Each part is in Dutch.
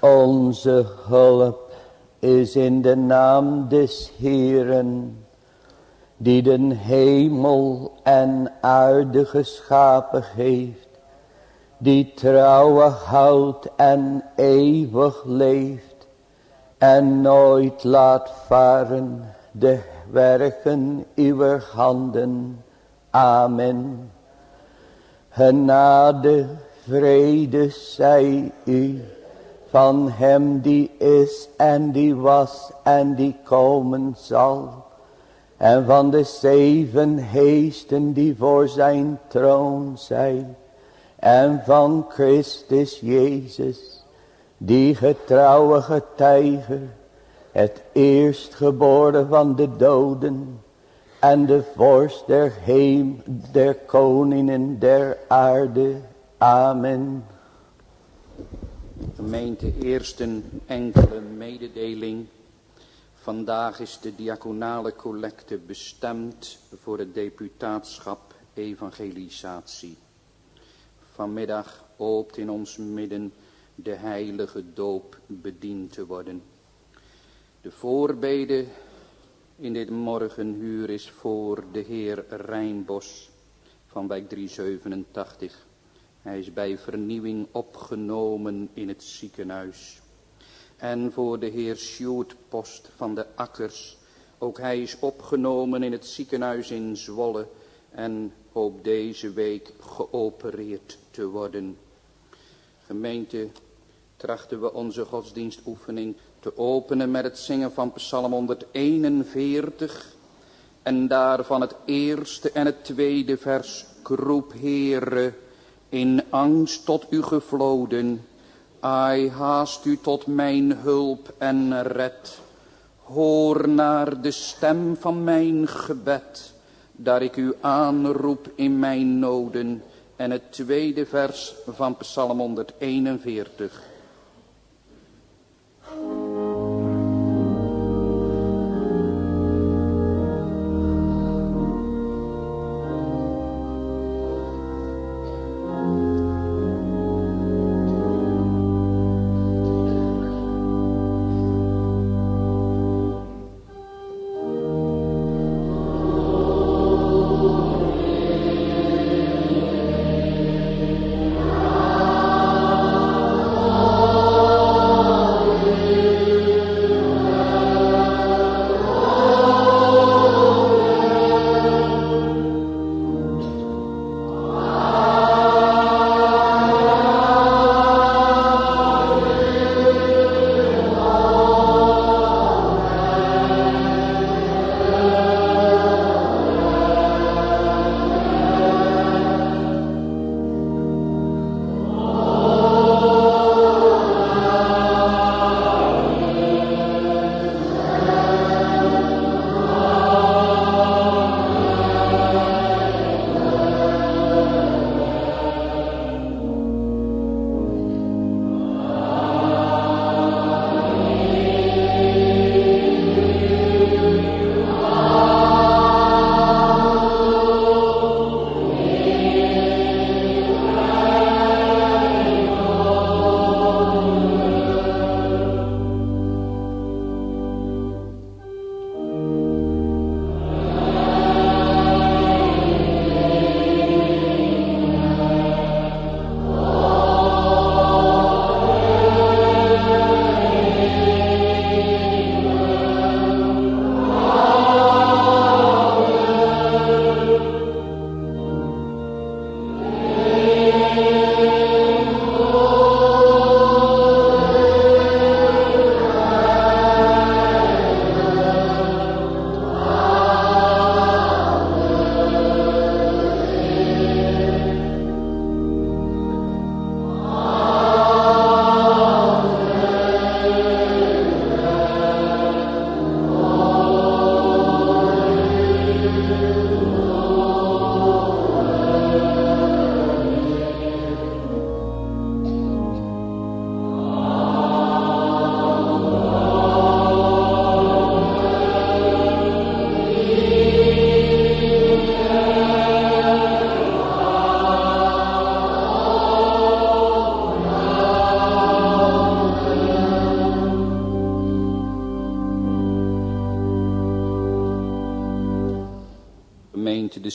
Onze hulp is in de naam des Heeren, die den hemel en aarde geschapen heeft, die trouwe houdt en eeuwig leeft, en nooit laat varen de werken uw handen. Amen. Genade, vrede zij u van hem die is en die was en die komen zal. En van de zeven heesten die voor zijn troon zijn. En van Christus Jezus, die getrouwe getuiger, het eerstgeboren van de doden en de vorst der heem, der koningen der aarde. Amen. Gemeente, eerst een enkele mededeling. Vandaag is de diaconale collecte bestemd voor het deputaatschap evangelisatie. Vanmiddag hoopt in ons midden de heilige doop bediend te worden. De voorbede in dit morgenhuur is voor de heer Rijnbos van wijk 387. Hij is bij vernieuwing opgenomen in het ziekenhuis. En voor de heer Sjoerd Post van de Akkers. Ook hij is opgenomen in het ziekenhuis in Zwolle. En hoopt deze week geopereerd te worden. Gemeente, trachten we onze godsdienstoefening te openen met het zingen van Psalm 141. En daarvan het eerste en het tweede vers. Kroep Heere in angst tot u gevloden. Ai, haast u tot mijn hulp en red. Hoor naar de stem van mijn gebed, dat ik u aanroep in mijn noden. En het tweede vers van Psalm 141.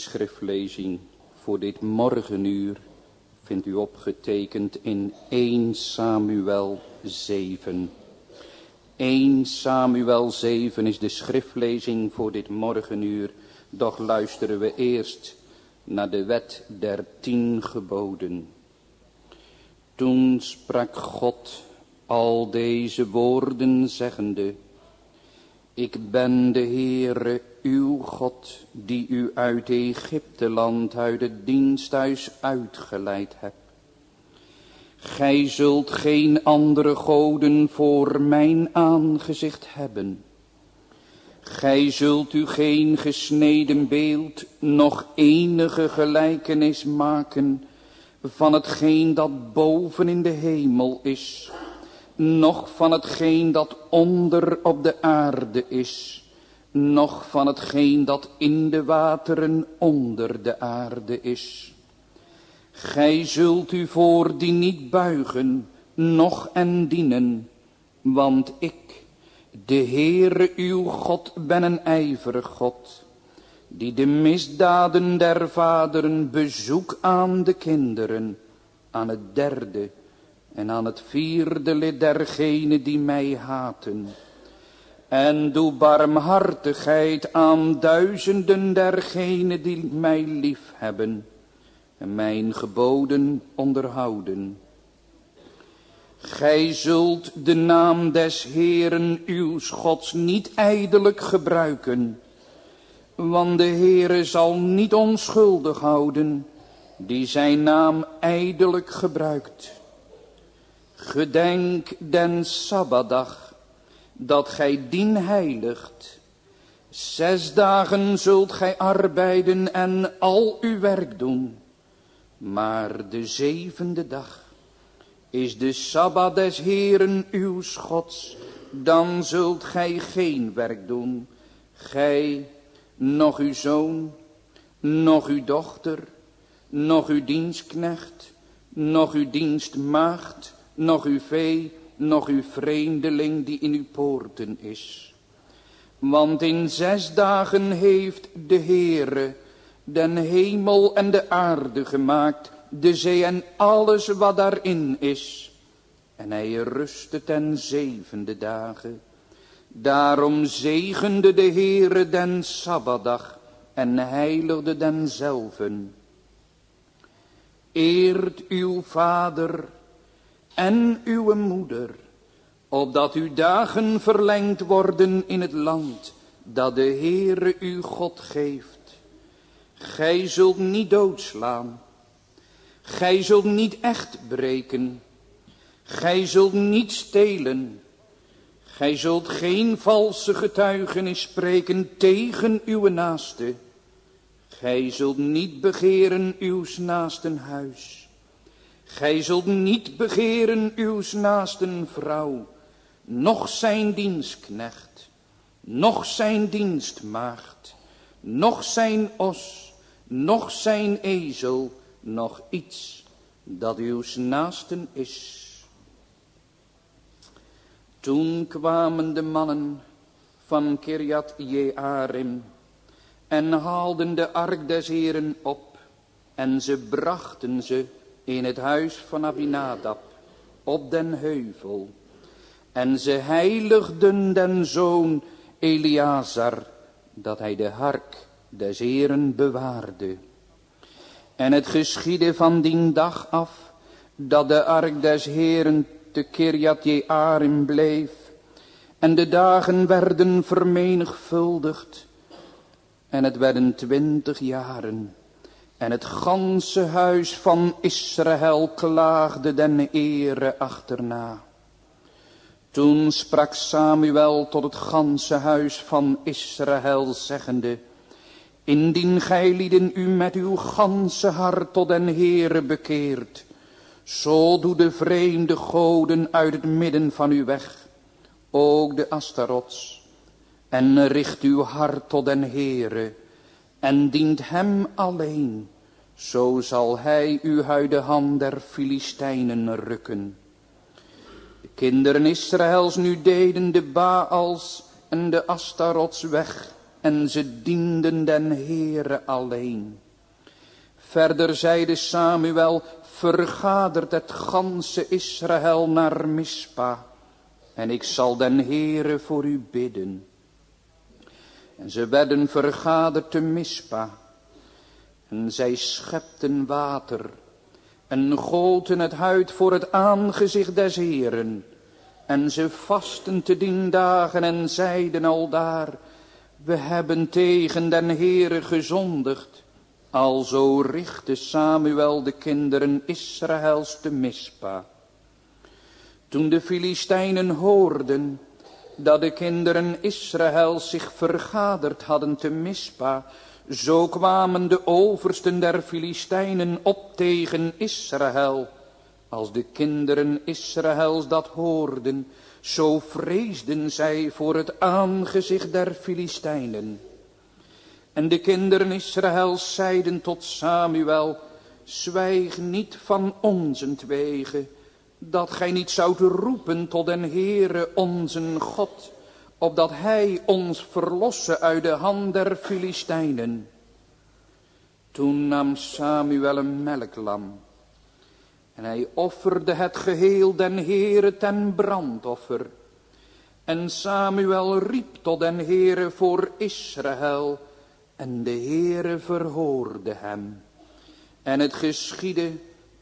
Schriftlezing voor dit morgenuur vindt u opgetekend in 1 Samuel 7. 1 Samuel 7 is de schriftlezing voor dit morgenuur, doch luisteren we eerst naar de wet der tien geboden. Toen sprak God al deze woorden zeggende, ik ben de Heere uw God, die u uit Egypte land, uit het diensthuis uitgeleid hebt. Gij zult geen andere goden voor mijn aangezicht hebben. Gij zult u geen gesneden beeld, nog enige gelijkenis maken van hetgeen dat boven in de hemel is, noch van hetgeen dat onder op de aarde is, noch van hetgeen dat in de wateren onder de aarde is. Gij zult u voor die niet buigen, noch en dienen, want ik, de Heere uw God, ben een ijverig God, die de misdaden der vaderen bezoek aan de kinderen, aan het derde en aan het vierde lid dergenen die mij haten. En doe barmhartigheid aan duizenden dergenen die mij lief hebben en mijn geboden onderhouden. Gij zult de naam des Heeren uw Gods niet ijdelijk gebruiken, want de Heere zal niet onschuldig houden, die zijn naam ijdelijk gebruikt. Gedenk den Sabbatdag, dat gij dien heiligt. Zes dagen zult gij arbeiden en al uw werk doen. Maar de zevende dag is de Sabbat des Heeren uw Gods. Dan zult gij geen werk doen. Gij, nog uw zoon, nog uw dochter, nog uw dienstknecht, nog uw dienstmaagd, nog uw vee, nog uw vreemdeling die in uw poorten is. Want in zes dagen heeft de Heere den hemel en de aarde gemaakt, de zee en alles wat daarin is. En hij rustte ten zevende dagen. Daarom zegende de Heere den Sabbatdag en heiligde denzelven. Eert uw vader en uw moeder, opdat uw dagen verlengd worden in het land dat de Heere uw God geeft. Gij zult niet doodslaan. Gij zult niet echt breken. Gij zult niet stelen. Gij zult geen valse getuigenis spreken tegen uw naaste. Gij zult niet begeren uws naasten huis. Gij zult niet begeren uws naasten vrouw, noch zijn dienstknecht, noch zijn dienstmaagd, noch zijn os, noch zijn ezel, nog iets dat uw naasten is. Toen kwamen de mannen van Kirjat Jearim en haalden de ark des Heren op en ze brachten ze in het huis van Abinadab op den heuvel. En ze heiligden den zoon Eleazar, dat hij de hark des Heren bewaarde. En het geschiedde van dien dag af, dat de ark des Heren te Kirjat Jearim bleef, en de dagen werden vermenigvuldigd, en het werden twintig jaren. En het ganse huis van Israël klaagde den ere achterna. Toen sprak Samuel tot het ganse huis van Israël, zeggende, Indien gij lieden u met uw ganse hart tot den Heere bekeert, zo doe de vreemde goden uit het midden van u weg, ook de Astarots, en richt uw hart tot den Heere, en dient hem alleen, zo zal hij u uit de hand der Filistijnen rukken. De kinderen Israëls nu deden de Baals en de Astarots weg, en ze dienden den Heere alleen. Verder zeide Samuel, vergadert het ganse Israël naar Mispa, en ik zal den Heere voor u bidden. En ze werden vergaderd te Mispa, en zij schepten water, en goten het huid voor het aangezicht des Heeren, en ze vasten te dien dagen en zeiden al daar, we hebben tegen den Heere gezondigd. Alzo richtte Samuel de kinderen Israëls te Mispa. Toen de Filistijnen hoorden dat de kinderen Israëls zich vergaderd hadden te Mispa, zo kwamen de oversten der Filistijnen op tegen Israël. Als de kinderen Israëls dat hoorden, zo vreesden zij voor het aangezicht der Filistijnen. En de kinderen Israëls zeiden tot Samuel, zwijg niet van onzentwege, dat gij niet zoudt roepen tot den Heere onze God, opdat hij ons verlosse uit de hand der Filistijnen. Toen nam Samuel een melklam en hij offerde het geheel den Heere ten brandoffer. En Samuel riep tot den Heere voor Israël. En de Heere verhoorde hem. En het geschiedde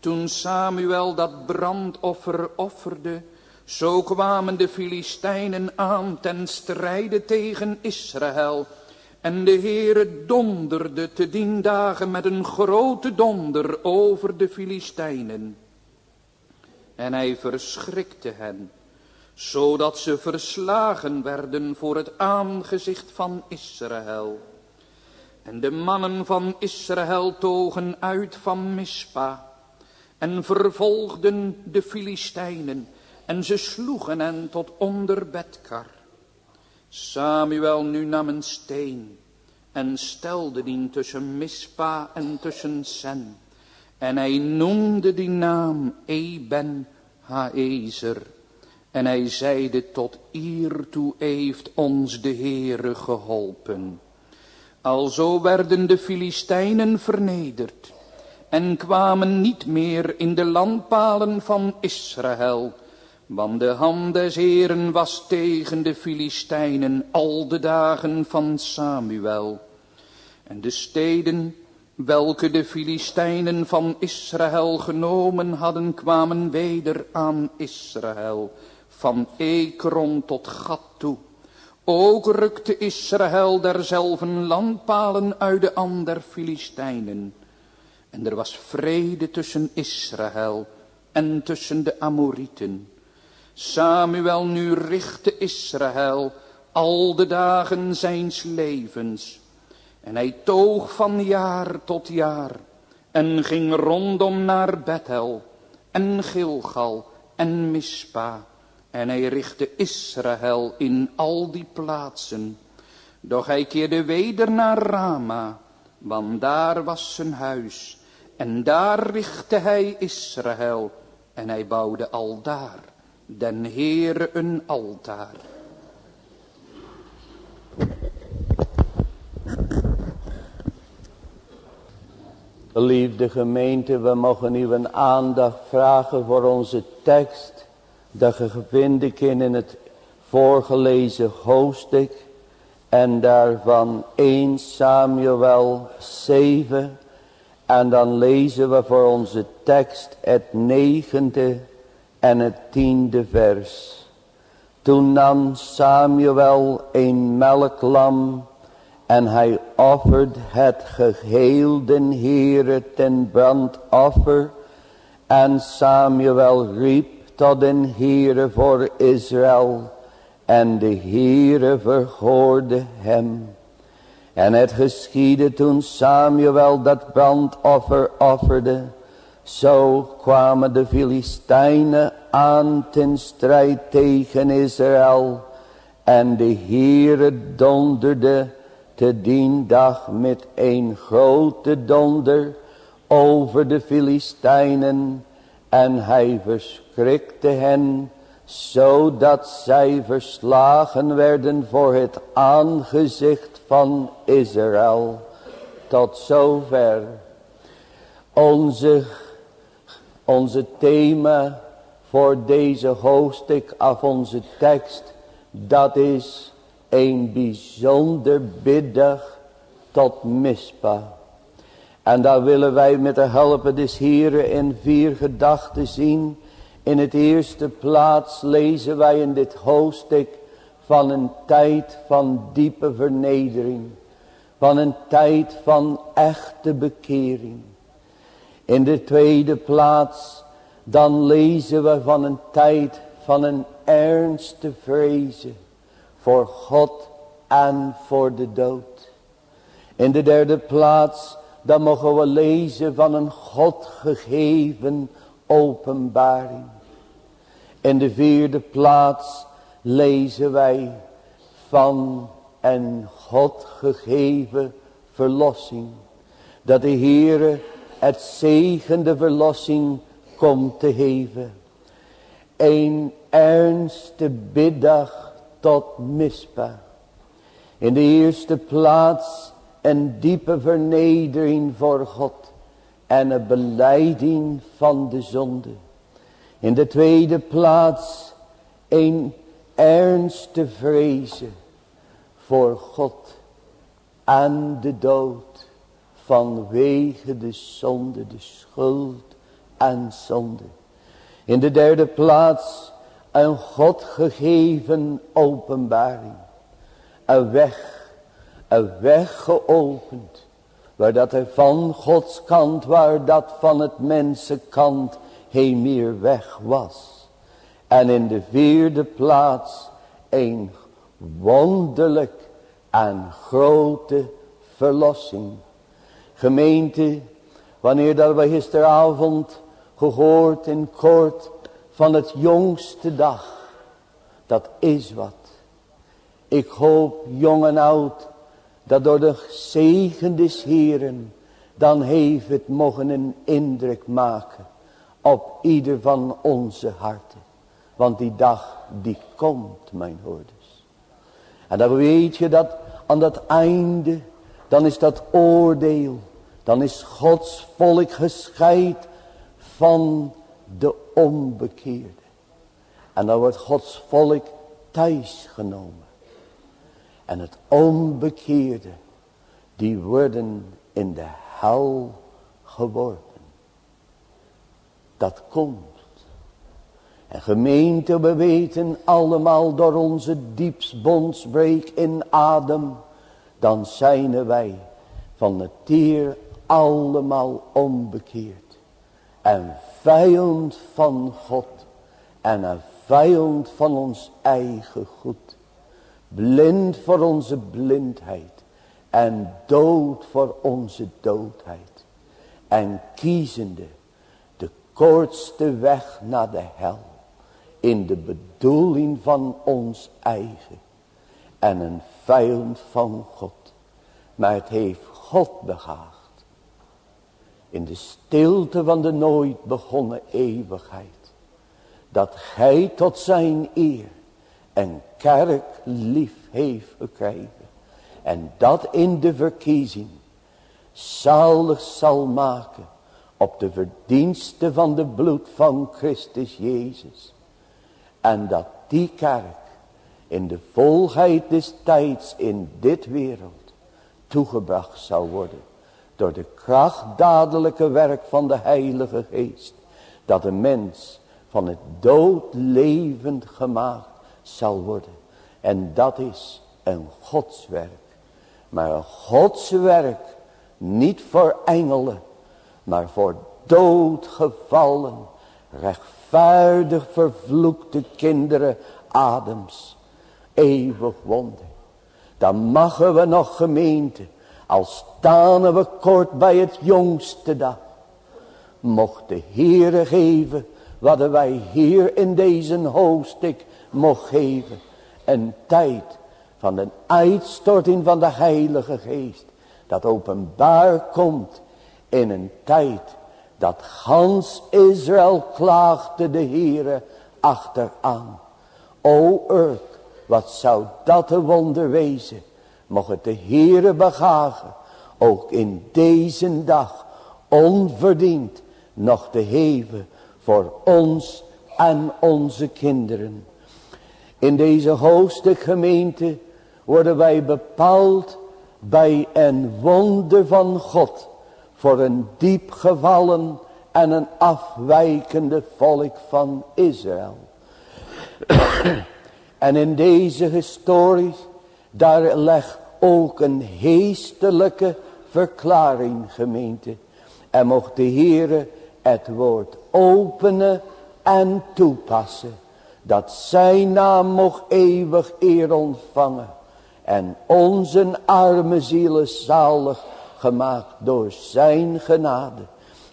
toen Samuel dat brandoffer offerde. Zo kwamen de Filistijnen aan ten strijde tegen Israël. En de Heere donderde te dien dagen met een grote donder over de Filistijnen. En hij verschrikte hen, zodat ze verslagen werden voor het aangezicht van Israël. En de mannen van Israël togen uit van Mispa en vervolgden de Filistijnen en ze sloegen hen tot onder Bedkar. Samuel nu nam een steen en stelde die tussen Mispa en tussen Sen. En hij noemde die naam Eben Haezer. En hij zeide tot hiertoe heeft ons de Heere geholpen. Alzo werden de Filistijnen vernederd en kwamen niet meer in de landpalen van Israël, want de hand des Heeren was tegen de Filistijnen al de dagen van Samuel. En de steden, welke de Filistijnen van Israël genomen hadden, kwamen weder aan Israël, van Ekron tot Gat toe. Ook rukte Israël derzelfde landpalen uit de ander Filistijnen. En er was vrede tussen Israël en tussen de Amorieten. Samuel nu richtte Israël al de dagen zijns levens. En hij toog van jaar tot jaar en ging rondom naar Bethel en Gilgal en Mispa. En hij richtte Israël in al die plaatsen. Doch hij keerde weder naar Rama, want daar was zijn huis. En daar richtte hij Israël en hij bouwde al daar den Heere een altaar. Geliefde gemeente, we mogen uw aandacht vragen voor onze tekst. Dat je vindt in het voorgelezen hoofdstuk. En daarvan 1 Samuel 7. En dan lezen we voor onze tekst het negende en het tiende vers. Toen nam Samuel een melklam en hij offert het geheel den Heere ten brandoffer. En Samuel riep tot den Heere voor Israël. En de Heere verhoorde hem. En het geschiedde toen Samuel dat brandoffer offerde. Zo kwamen de Filistijnen aan ten strijd tegen Israël. En de Heere donderde te dien dag met een grote donder over de Filistijnen. En hij verschrikte hen, zodat zij verslagen werden voor het aangezicht van Israël. Tot zover onze, onze thema voor deze hoofdstuk af onze tekst. Dat is een bijzonder biddag tot mispa. En daar willen wij met de helpen des Heren in vier gedachten zien. In het eerste plaats lezen wij in dit hoofdstuk van een tijd van diepe vernedering. Van een tijd van echte bekering. In de tweede plaats dan lezen we van een tijd van een ernste vrezen voor God en voor de dood. In de derde plaats dan mogen we lezen van een God gegeven openbaring. In de vierde plaats lezen wij van een God gegeven verlossing. Dat de Heere het zegende verlossing komt te geven. Een ernste biddag tot mispa. In de eerste plaats een diepe vernedering voor God. En een beleiding van de zonde. In de tweede plaats een ernste vrezen voor God en de dood vanwege de zonde, de schuld en zonde. In de derde plaats een God gegeven openbaring. Een weg, een weg geopend. Waar dat van Gods kant, waar dat van het mensenkant heen meer weg was. En in de vierde plaats een wonderlijk en grote verlossing. Gemeente, wanneer dat we gisteravond gehoord in kort van het jongste dag. Dat is wat. Ik hoop jong en oud dat door de zegen des Heren dan heeft het mogen een indruk maken op ieder van onze harten. Want die dag die komt mijn hoorders. En dan weet je dat aan dat einde dan is dat oordeel. Dan is Gods volk gescheid van de onbekeerde. En dan wordt Gods volk thuis genomen. En het onbekeerde, die worden in de hel geworpen. Dat komt. En gemeente, we weten allemaal door onze diepsbondsbreek in adem. Dan zijn wij van het tier allemaal onbekeerd een vijand van God en een vijand van ons eigen goed. Blind voor onze blindheid en dood voor onze doodheid. En kiezende de kortste weg naar de hel in de bedoeling van ons eigen. En een vijand van God. Maar het heeft God begaan in de stilte van de nooit begonnen eeuwigheid. Dat gij tot zijn eer een kerk lief heeft gekregen. En dat in de verkiezing zalig zal maken op de verdienste van de bloed van Christus Jezus. En dat die kerk in de volheid des tijds in dit wereld toegebracht zal worden door de krachtdadelijke werk van de Heilige Geest. Dat de mens van het dood levend gemaakt zal worden. En dat is een godswerk. Maar een godswerk niet voor engelen. Maar voor doodgevallen, rechtvaardig vervloekte kinderen Adams. Eeuwig wonder. Dan mogen we nog gemeente als staan we kort bij het jongste dag. Mocht de Heere geven wat wij hier in deze hoofdstuk mocht geven. Een tijd van de uitstorting van de Heilige Geest. Dat openbaar komt in een tijd dat gans Israël klaagde de Heere achteraan. O Urk, wat zou dat een wonder wezen. Mocht het de Heere begagen, ook in deze dag, onverdiend, nog te heven voor ons en onze kinderen. In deze hoogste gemeente worden wij bepaald bij een wonder van God voor een diep gevallen en een afwijkende volk van Israël. en in deze historie, daar legt ook een geestelijke verklaring gemeente. En mocht de Heere het woord openen en toepassen. Dat zijn naam mocht eeuwig eer ontvangen. En onze arme zielen zalig gemaakt door zijn genade.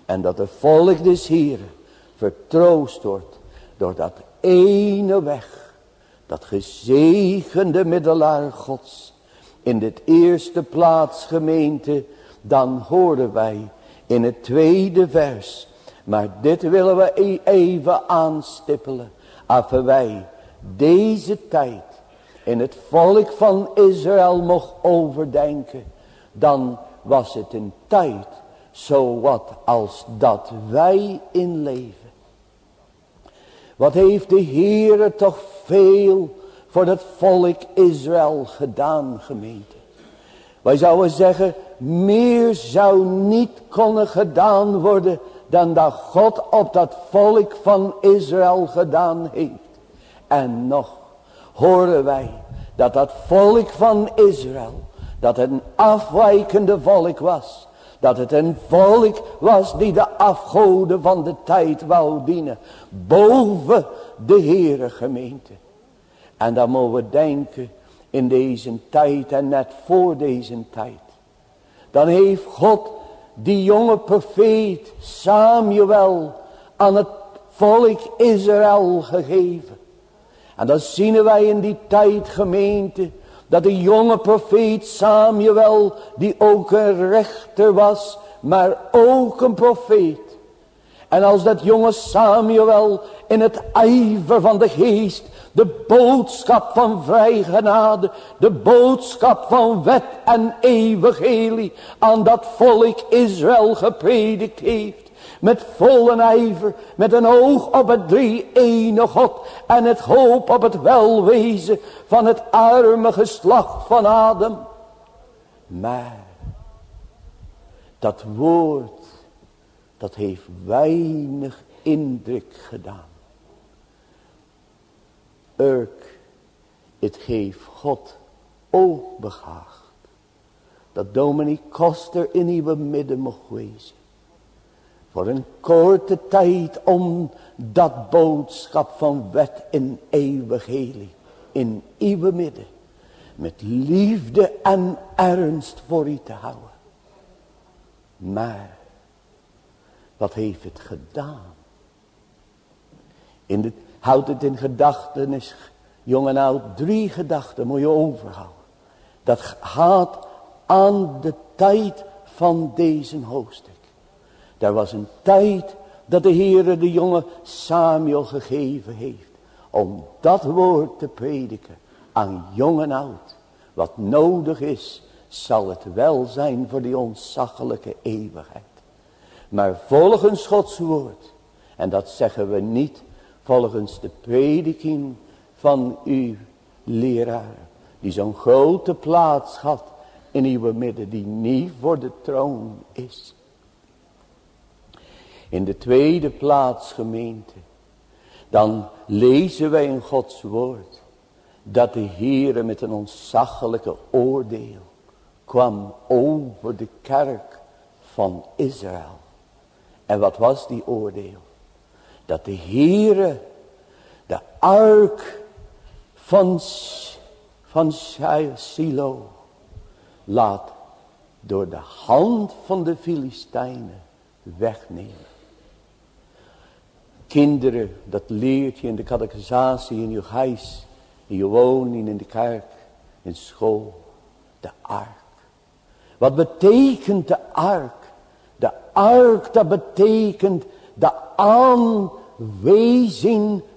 En dat de volk des Heren vertroost wordt door dat ene weg. Dat gezegende middelaar gods. In dit eerste plaats gemeente. Dan horen wij in het tweede vers. Maar dit willen we e- even aanstippelen. Affen wij deze tijd in het volk van Israël mocht overdenken. Dan was het een tijd zo wat als dat wij in leven. Wat heeft de Heere toch veel voor het volk Israël gedaan gemeente. Wij zouden zeggen meer zou niet kunnen gedaan worden dan dat God op dat volk van Israël gedaan heeft. En nog horen wij dat dat volk van Israël, dat het een afwijkende volk was. Dat het een volk was die de afgoden van de tijd wou dienen. Boven de Heere gemeente. En dan mogen we denken in deze tijd en net voor deze tijd. Dan heeft God die jonge profeet Samuel aan het volk Israël gegeven. En dan zien wij in die tijd gemeente dat de jonge profeet Samuel die ook een rechter was maar ook een profeet. En als dat jonge Samuel in het ijver van de geest de boodschap van vrijgenade, de boodschap van wet en evangelie aan dat volk Israël gepredikt heeft. Met volle ijver, met een oog op het drie ene God en het hoop op het welwezen van het arme geslacht van Adam. Maar dat woord, dat heeft weinig indruk gedaan. Urk, het geeft God ook begaagd. Dat Dominique Koster in uw midden mocht wezen. Voor een korte tijd om dat boodschap van wet en eeuwigheid in uw midden. Met liefde en ernst voor u te houden. Maar, wat heeft het gedaan? In de Houd het in gedachtenis. Jong en oud. Drie gedachten moet je overhouden. Dat gaat aan de tijd van deze hoofdstuk. Er was een tijd dat de Heere de jonge Samuel gegeven heeft. Om dat woord te prediken aan jong en oud. Wat nodig is, zal het wel zijn voor die ontzaglijke eeuwigheid. Maar volgens Gods woord, en dat zeggen we niet volgens de prediking van uw leraar. Die zo'n grote plaats had in uw midden. Die niet voor de troon is. In de tweede plaats gemeente. Dan lezen wij in Gods woord. Dat de Heere met een ontzaglijke oordeel kwam over de kerk van Israël. En wat was die oordeel? Dat de Heere de ark van, van Silo laat door de hand van de Filistijnen wegnemen. Kinderen, dat leert je in de catechisatie, in je huis, in je woning, in de kerk, in school. De ark. Wat betekent de ark? De ark, dat betekent de aanwezing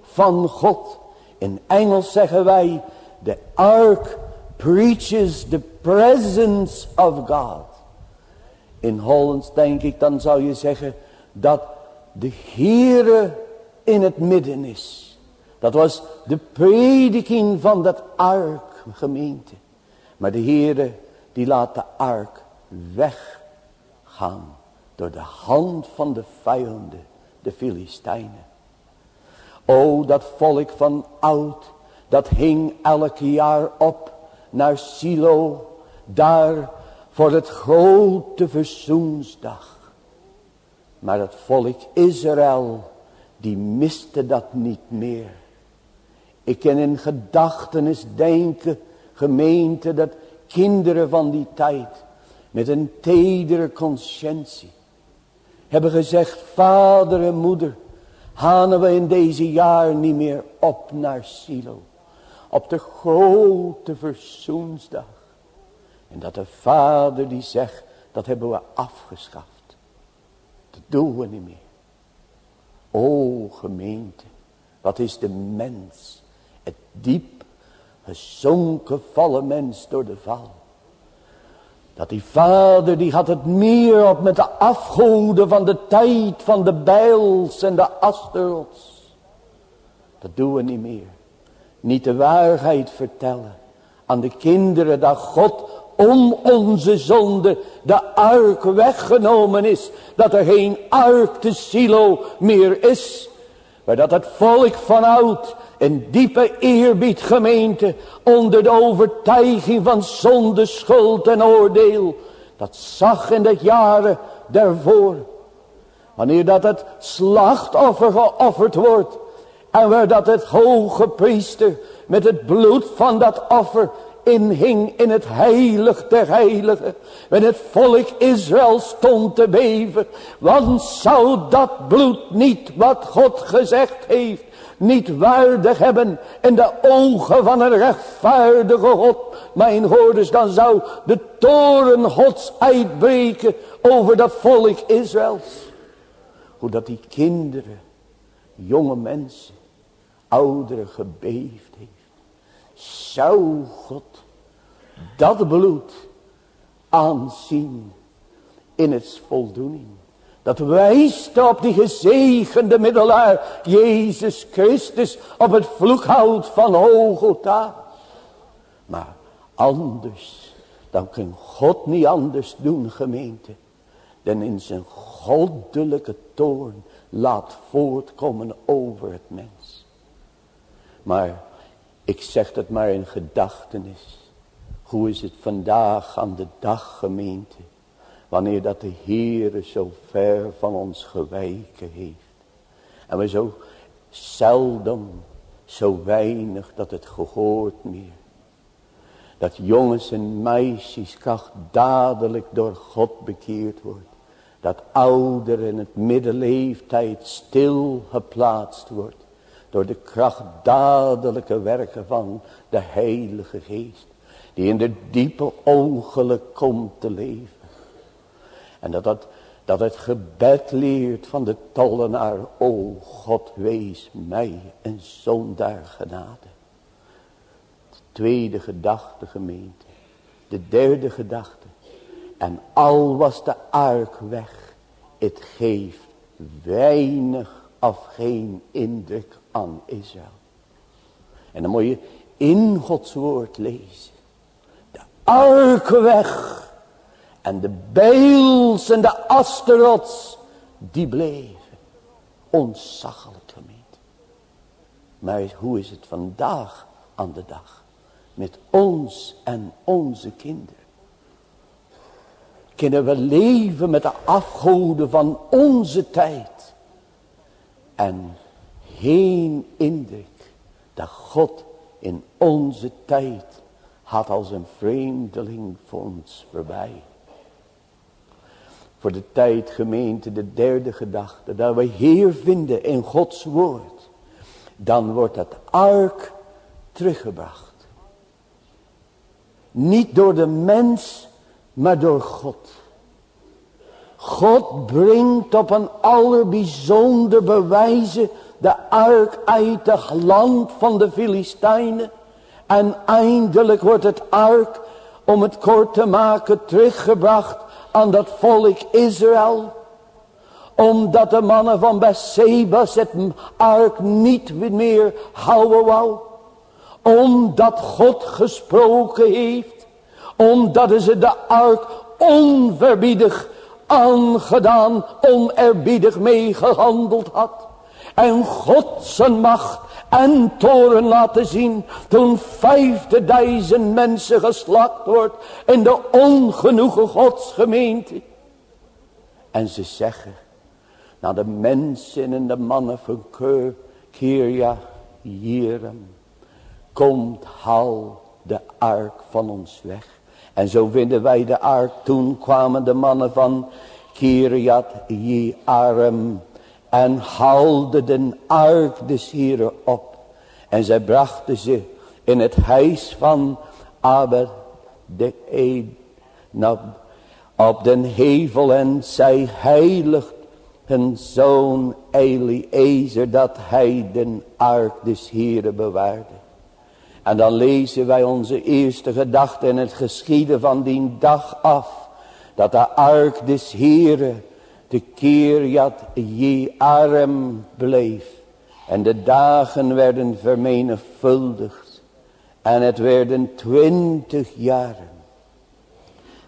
van God. In Engels zeggen wij, the ark preaches the presence of God. In Hollands denk ik, dan zou je zeggen dat de Heere in het midden is. Dat was de prediking van dat ark gemeente. Maar de Heere die laat de ark weggaan door de hand van de vijanden, de Filistijnen. O, dat volk van oud, dat hing elk jaar op naar Silo, daar voor het grote verzoensdag. Maar het volk Israël, die miste dat niet meer. Ik kan in gedachtenis denken, gemeente, dat kinderen van die tijd, met een tedere conscientie, hebben gezegd, vader en moeder, gaan we in deze jaar niet meer op naar Silo. Op de grote verzoensdag. En dat de vader die zegt, dat hebben we afgeschaft. Dat doen we niet meer. O gemeente, wat is de mens. Het diep gezonken vallen mens door de val. Dat die vader die had het meer op met de afgoden van de tijd van de bijls en de asterots. Dat doen we niet meer. Niet de waarheid vertellen aan de kinderen dat God om onze zonde de ark weggenomen is. Dat er geen ark te silo meer is. Maar dat het volk van oud een diepe eerbied gemeente onder de overtuiging van zonde, schuld en oordeel. Dat zag in de jaren daarvoor. Wanneer dat het slachtoffer geofferd wordt. En waar dat het hoge priester met het bloed van dat offer inhing in het heilig der heiligen. En het volk Israël stond te beven. Want zou dat bloed niet wat God gezegd heeft niet waardig hebben in de ogen van een rechtvaardige God. Mijn hoorders, dan zou de toren Gods uitbreken over dat volk Israëls. Hoe dat die kinderen, jonge mensen, ouderen gebeefd heeft. Zou God dat bloed aanzien in het voldoening. Dat wijst op die gezegende middelaar, Jezus Christus, op het vloekhout van Hogota. Maar anders, dan kan God niet anders doen, gemeente, dan in zijn goddelijke toorn laat voortkomen over het mens. Maar ik zeg het maar in gedachtenis. Hoe is het vandaag aan de dag, gemeente? Wanneer dat de Heere zo ver van ons gewijken heeft. En we zo zelden, zo weinig dat het gehoord meer. Dat jongens en meisjes kracht dadelijk door God bekeerd wordt. Dat ouder in het middenleeftijd stil geplaatst wordt. Door de krachtdadelijke werken van de Heilige Geest. Die in de diepe ongeluk komt te leven. En dat, dat, dat het gebed leert van de tollenaar. O God wees mij een zondaar genade. De tweede gedachte gemeente. De derde gedachte. En al was de ark weg. Het geeft weinig of geen indruk aan Israël. En dan moet je in Gods woord lezen. De ark weg. En de beels en de asterots, die bleven. Ontzaglijk gemeente. Maar hoe is het vandaag aan de dag? Met ons en onze kinderen. Kunnen we leven met de afgoden van onze tijd. En geen indruk dat God in onze tijd had als een vreemdeling voor ons voorbij voor de tijd gemeente de derde gedachte. Dat we hier vinden in Gods woord. Dan wordt het ark teruggebracht. Niet door de mens, maar door God. God brengt op een allerbijzonder bewijze de ark uit het land van de Filistijnen. En eindelijk wordt het ark, om het kort te maken, teruggebracht aan dat volk Israël. Omdat de mannen van Bethsebas het ark niet meer houden wou. Omdat God gesproken heeft. Omdat ze de ark onverbiedig aangedaan, onerbiedig meegehandeld had. En God zijn macht en toren laten zien. Toen vijftigduizend mensen geslacht wordt in de ongenoegen godsgemeente. En ze zeggen naar de mensen en de mannen van Keur, Kirja, Jerem. Komt, haal de ark van ons weg. En zo vinden wij de ark. Toen kwamen de mannen van Kiriat Jearim. En haalden de ark des Heren op. En zij brachten ze in het huis van Abel de Ednab. Op den hevel en zij heiligt hun zoon Eliezer dat hij den ark des Heren bewaarde. En dan lezen wij onze eerste gedachte in het geschieden van die dag af. Dat de ark des Heren de Kirjat Jearem bleef. En de dagen werden vermenigvuldigd. En het werden twintig jaren.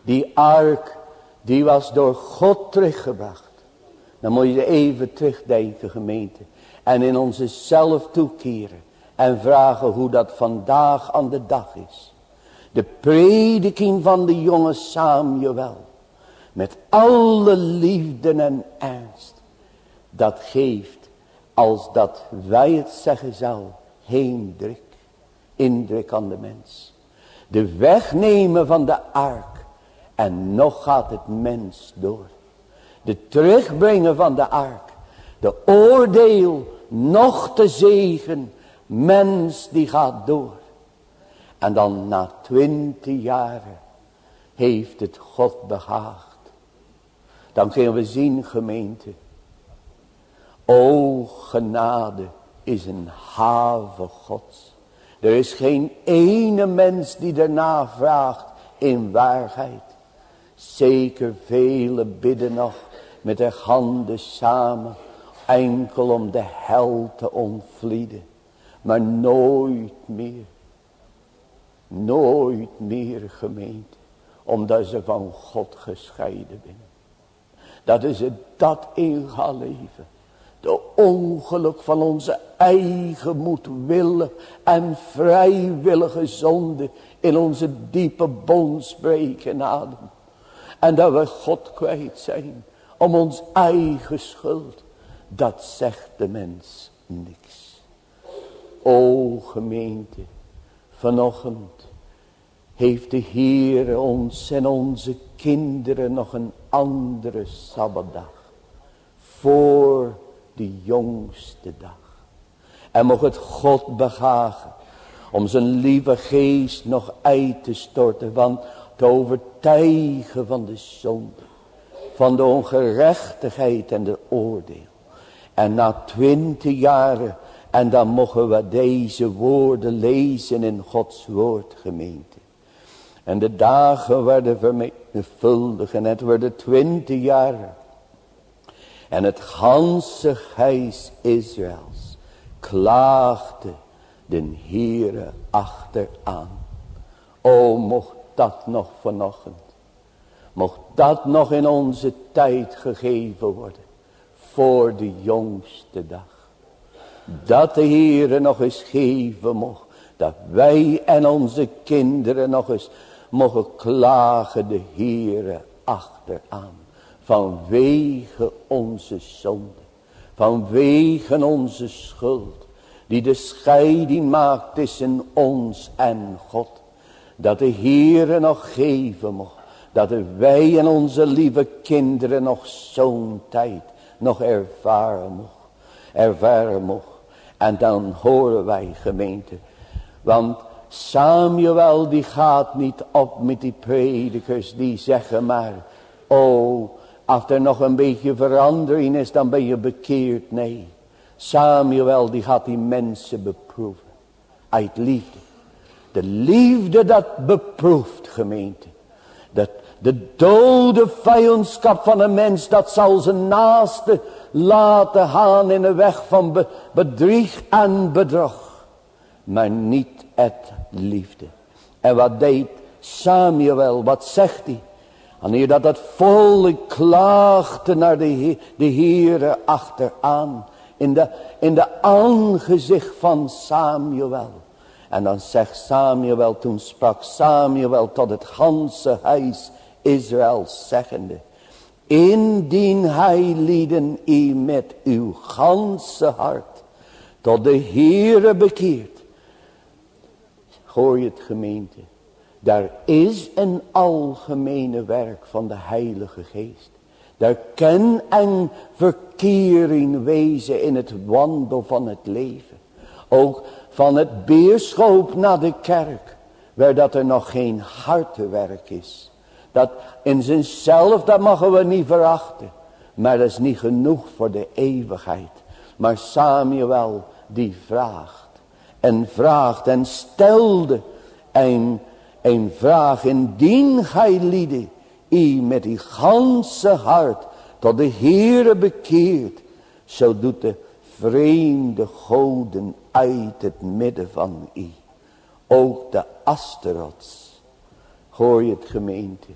Die ark die was door God teruggebracht. Dan moet je even terugdenken gemeente. En in onze zelf toekeren. En vragen hoe dat vandaag aan de dag is. De prediking van de jonge Samuel. Met alle liefde en ernst. Dat geeft, als dat wij het zeggen zou, heendruk. Indruk aan de mens. De wegnemen van de ark. En nog gaat het mens door. De terugbrengen van de ark. De oordeel nog te zegen Mens die gaat door. En dan na twintig jaren heeft het God behaagd. Dan kunnen we zien gemeente. O genade is een haven gods. Er is geen ene mens die erna vraagt in waarheid. Zeker vele bidden nog met de handen samen. Enkel om de hel te ontvlieden. Maar nooit meer. Nooit meer gemeente. Omdat ze van God gescheiden zijn. Dat is het dat gaan leven. De ongeluk van onze eigen moedwillen en vrijwillige zonde in onze diepe bondsbreken adem. En dat we God kwijt zijn om ons eigen schuld. Dat zegt de mens niks. O gemeente, vanochtend heeft de Heer ons en onze kinderen nog een andere Sabbatdag. Voor de jongste dag. En mocht het God behagen om zijn lieve geest nog uit te storten. Want te overtuigen van de zonde. Van de ongerechtigheid en de oordeel. En na twintig jaren en dan mogen we deze woorden lezen in Gods woord gemeente. En de dagen werden vermenigvuldigd en het werden twintig jaar. En het ganse huis Israëls klaagde den Heere achteraan. O, mocht dat nog vanochtend. Mocht dat nog in onze tijd gegeven worden. Voor de jongste dag. Dat de Heere nog eens geven mocht. Dat wij en onze kinderen nog eens mogen klagen de Heere achteraan. Vanwege onze zonde. Vanwege onze schuld. Die de scheiding maakt tussen ons en God. Dat de Heere nog geven mocht. Dat wij en onze lieve kinderen nog zo'n tijd nog ervaren mocht. Ervaren mocht. En dan horen wij gemeente. Want Samuel die gaat niet op met die predikers die zeggen maar. Oh Als er nog een beetje verandering is, dan ben je bekeerd. Nee. Samuel, die gaat die mensen beproeven. Uit liefde. De liefde dat beproeft, gemeente. Dat de dode vijandschap van een mens, dat zal zijn naaste laten gaan in de weg van bedrieg en bedrog. Maar niet het liefde. En wat deed Samuel, wat zegt hij? Wanneer dat het volk klaagde naar de, de Heere achteraan. In de, in de aangezicht van Samuel. En dan zegt Samuel, toen sprak Samuel tot het ganse huis Israël zeggende. Indien hij lieden u met uw ganse hart tot de Heere bekeert. Je het gemeente. Daar is een algemene werk van de Heilige Geest. Daar kan een verkering wezen in het wandel van het leven. Ook van het beerschop naar de kerk. Waar dat er nog geen hartewerk is. Dat in zichzelf, dat mogen we niet verachten. Maar dat is niet genoeg voor de eeuwigheid. Maar Samuel die vraagt. En vraagt en stelde een, een vraag. Indien gij lieden. I met die ganse hart tot de Heere bekeert. Zo doet de vreemde goden uit het midden van u. Ook de Asterots. Hoor je het gemeente.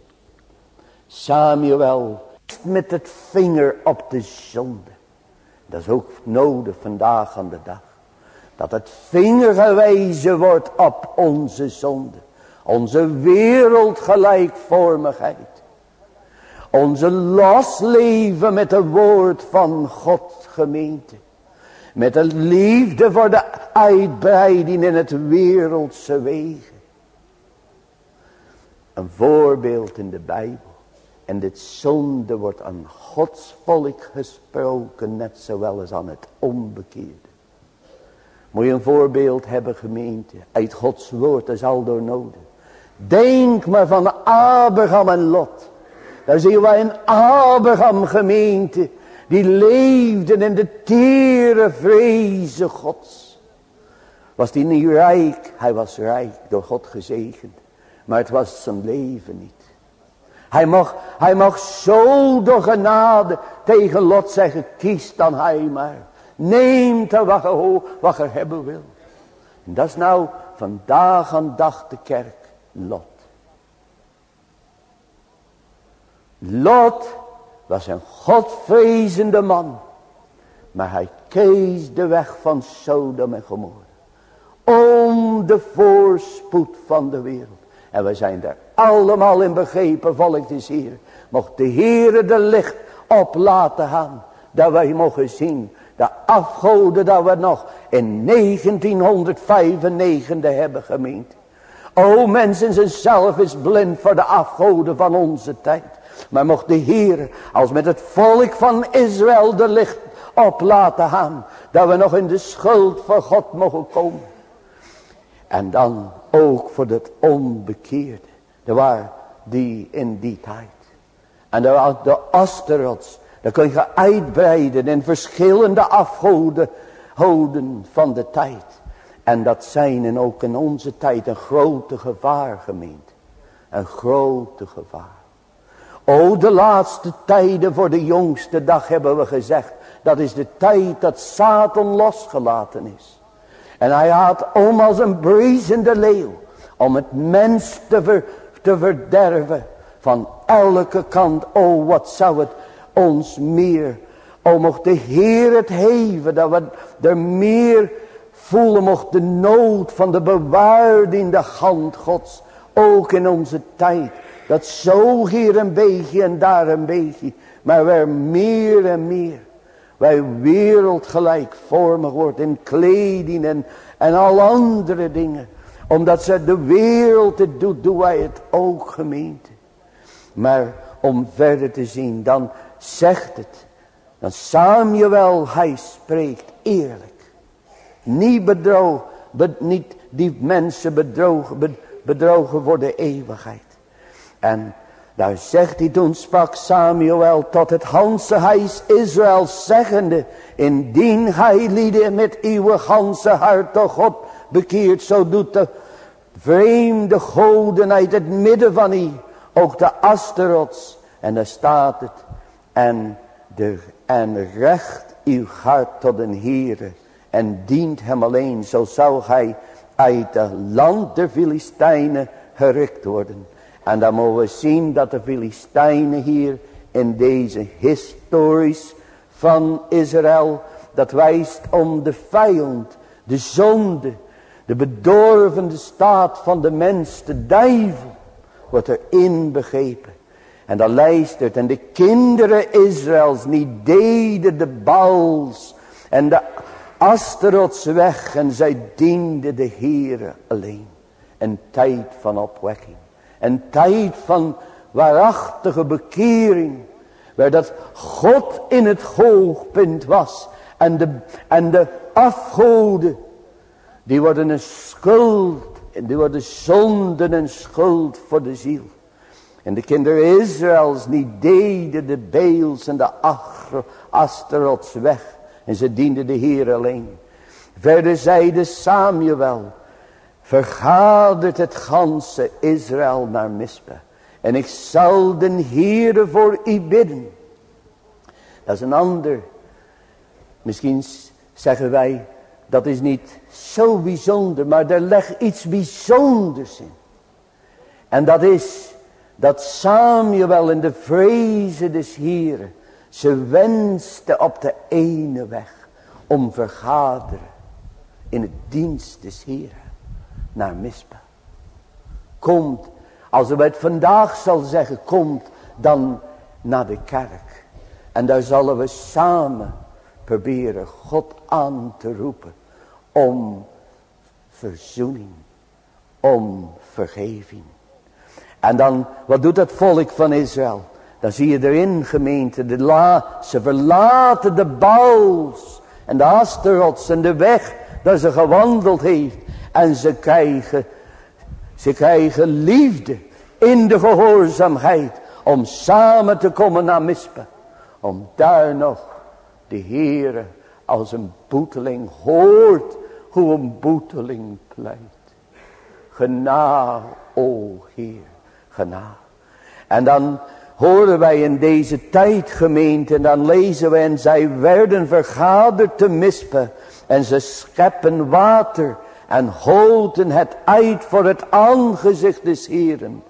Samuel met het vinger op de zonde. Dat is ook nodig vandaag aan de dag. Dat het vinger gewezen wordt op onze zonde. Onze wereldgelijkvormigheid. Onze losleven met het woord van God gemeente. Met de liefde voor de uitbreiding in het wereldse wegen. Een voorbeeld in de Bijbel. En dit zonde wordt aan Gods volk gesproken, net zowel als aan het onbekeerde. Moet je een voorbeeld hebben gemeente, uit Gods woord, is al door nodig. Denk maar van Abraham en Lot. Daar zien wij een Abraham gemeente, die leefden in de tere vrezen Gods. Was die niet rijk? Hij was rijk, door God gezegend. Maar het was zijn leven niet. Hij mag, hij mag zo door genade tegen Lot zeggen, kies dan hij maar. Neem te wat je, wat je hebben wil. En dat is nou vandaag aan dag de kerk, Lot. Lot was een godvrezende man. Maar hij kees de weg van Sodom en Gomorra. Om de voorspoed van de wereld. En we zijn er allemaal in begrepen, volk des Heer. Mocht de Heere de licht op laten gaan. Dat wij mogen zien. De afgoden dat we nog in 1995 hebben gemeend. O mensen zichzelf is blind voor de afgoden van onze tijd. Maar mocht de Heer als met het volk van Israël de licht op laten gaan. Dat we nog in de schuld voor God mogen komen. En dan ook voor het onbekeerde. Er waren die in die tijd. En er waren de Asterots. Dat kun je uitbreiden in verschillende afgoden houden van de tijd. En dat zijn en ook in onze tijd een grote gevaar gemeend. Een grote gevaar. O de laatste tijden voor de jongste dag hebben we gezegd. Dat is de tijd dat Satan losgelaten is. En hij had om als een brezende leeuw. Om het mens te, ver, te verderven. Van elke kant. O wat zou het ons meer. O mocht de Heer het heven. Dat we er meer voelen mocht de nood van de bewaarde in de hand Gods. Ook in onze tijd. Dat zo hier een beetje en daar een beetje. Maar waar meer en meer. Wij wereldgelijkvormig wordt in kleding en, en al andere dingen. Omdat ze de wereld het doet, doen wij het ook gemeente. Maar om verder te zien, dan zegt het. Dan Samuel, hij spreekt eerlijk. Niet bedrogen, niet die mensen bedrogen, bedrogen voor de eeuwigheid. En Daar zegt hij toen sprak Samuel tot het ganse huis Israël zeggende. Indien gij lieden met uw ganse hart tot God bekeert. Zo doet de vreemde goden uit het midden van u. Ook de Asterots. En daar staat het. En, en recht uw hart tot een Heere. En dient hem alleen. Zo zou gij uit het land der Filistijnen gerukt worden. En dan mogen we zien dat de Filistijnen hier in deze historisch van Israël. Dat wijst om de vijand, de zonde, de bedorvende staat van de mens, de duivel. Wordt er inbegrepen. En dan luistert. En de kinderen Israëls niet deden de bals en de Asterots weg. En zij dienden de Heere alleen. Een tijd van opwekking. Een tijd van waarachtige bekering. Waar dat God in het hoogpunt was. En de, en de afgoden. Die worden een schuld. Die worden zonden en schuld voor de ziel. En de kinderen Israëls niet deden de beels en de asterots weg. En ze dienden de Heer alleen. Verder zeide Samuel. Vergadert het ganse Israël naar Mispa. En ik zal den Heere voor u bidden. Dat is een ander. Misschien zeggen wij. Dat is niet zo bijzonder. Maar er legt iets bijzonders in. En dat is dat Samuel in de vrezen des Heren, ze wenste op de ene weg om vergaderen in het dienst des Heren naar Mispa. Komt, als we het vandaag zal zeggen, komt dan naar de kerk. En daar zullen we samen proberen God aan te roepen om verzoening, om vergeving. En dan, wat doet het volk van Israël? Dan zie je erin gemeente, de la, ze verlaten de bouws en de asterots en de weg dat ze gewandeld heeft. En ze krijgen, ze krijgen liefde in de gehoorzaamheid om samen te komen naar Mispa. Om daar nog de Heere als een boeteling hoort hoe een boeteling pleit. Genade, o Heer En dan horen wij in deze tijd gemeente, en dan lezen we en zij werden vergaderd te mispen. En ze scheppen water en holten het uit voor het aangezicht des Heren.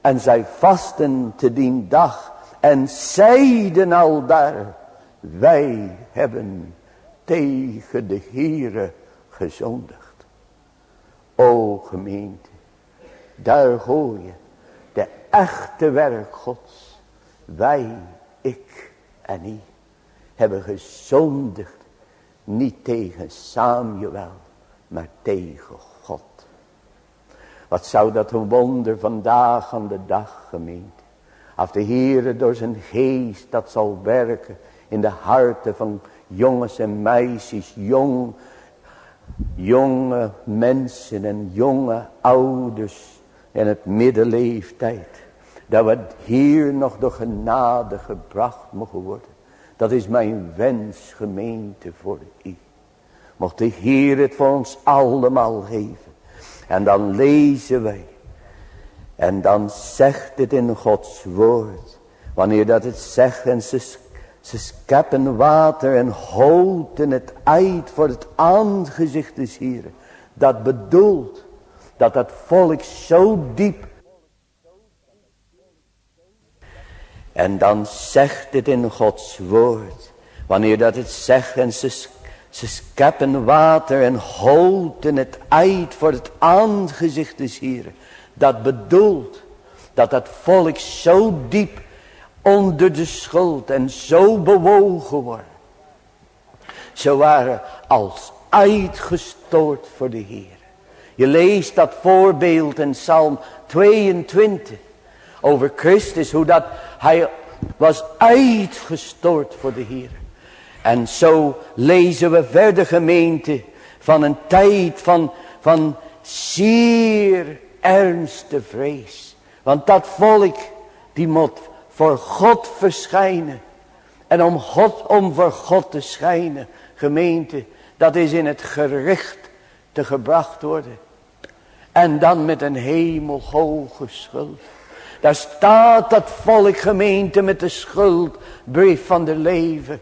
En zij vasten te dien dag en zeiden al daar, wij hebben tegen de Heere gezondigd. O gemeente, daar hoor je echte werk Gods. Wij, ik en ik hebben gezondigd. Niet tegen Samuel, maar tegen God. Wat zou dat een wonder vandaag aan de dag gemeente. Als de Heere door zijn geest dat zal werken in de harten van jongens en meisjes, jong, jonge mensen en jonge ouders in het middenleeftijd. Dat we hier nog door genade gebracht mogen worden. Dat is mijn wens gemeente voor u. Mocht de Heer het voor ons allemaal geven. En dan lezen wij. En dan zegt het in Gods woord. Wanneer dat het zegt en ze, ze scheppen water en houten het uit voor het aangezicht des Heeren. Dat bedoelt dat dat volk zo diep. En dan zegt het in Gods woord. Wanneer dat het zegt en ze, ze scheppen water en holten het uit voor het aangezicht des Heren. Dat bedoelt dat dat volk zo diep onder de schuld en zo bewogen wordt. Ze waren als uitgestoord voor de Heer. Je leest dat voorbeeld in Psalm 22 over Christus, hoe dat hij was uitgestort voor de Heer. En zo lezen we verder gemeente van een tijd van, van zeer ernste vrees. Want dat volk, die moet voor God verschijnen. En om, God, om voor God te schijnen, gemeente, dat is in het gericht te gebracht worden. En dan met een hemelhoge schuld. Daar staat dat volk gemeente met de schuldbrief van de leven.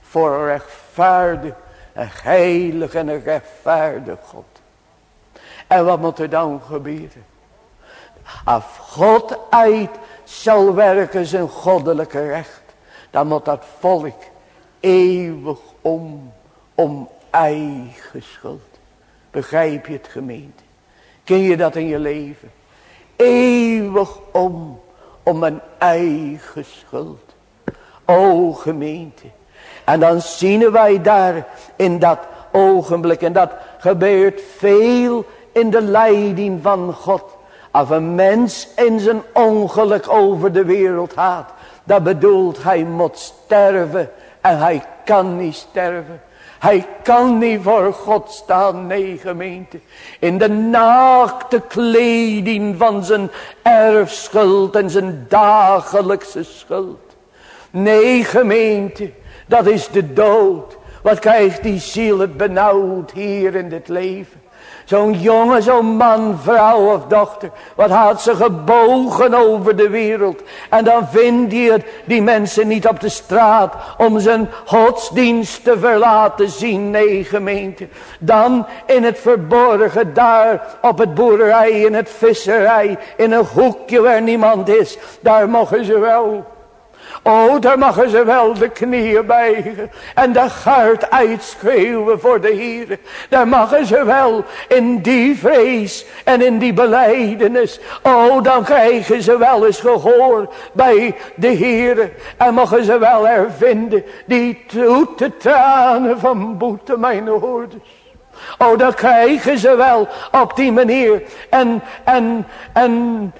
Voor een rechtvaardig, een heilig en een rechtvaardig God. En wat moet er dan gebeuren? Als God uit zal werken zijn goddelijke recht. Dan moet dat volk eeuwig om, om eigen schuld. Begrijp je het gemeente? Ken je dat in je leven? Eeuwig om, om een eigen schuld. O gemeente. En dan zien wij daar in dat ogenblik. En dat gebeurt veel in de leiding van God. Als een mens in zijn ongeluk over de wereld gaat. Dat bedoelt hij moet sterven. En hij kan niet sterven. Hij kan niet voor God staan, nee gemeente. In de naakte kleding van zijn erfschuld en zijn dagelijkse schuld. Nee gemeente, dat is de dood. Wat krijgt die ziel het benauwd hier in dit leven. Zo'n jongen, zo'n man, vrouw of dochter. Wat had ze gebogen over de wereld. En dan vindt hij die mensen niet op de straat. Om zijn godsdienst te verlaten zien. Nee gemeente. Dan in het verborgen daar op het boerderij, in het visserij. In een hoekje waar niemand is. Daar mogen ze wel Oh, daar mogen ze wel de knieën buigen. En de gaart uitschreeuwen voor de Heer. Daar mogen ze wel in die vrees en in die beleidenis. Oh, dan krijgen ze wel eens gehoor bij de Heer. En mogen ze wel ervinden die zoete tranen van boete mijn hoorders. Oh, dan krijgen ze wel op die manier. En, en, en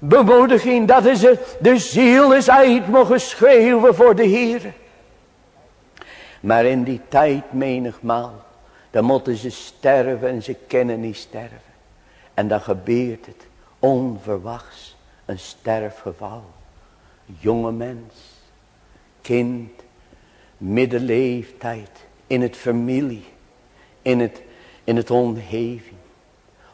bemoediging, dat is het. De ziel is uit mogen schreeuwen voor de Heer. Maar in die tijd menigmaal, dan moeten ze sterven en ze kennen niet sterven. En dan gebeurt het onverwachts, een sterfgeval. Jonge mens, kind, middenleeftijd, in het familie, in het, in het omgeving.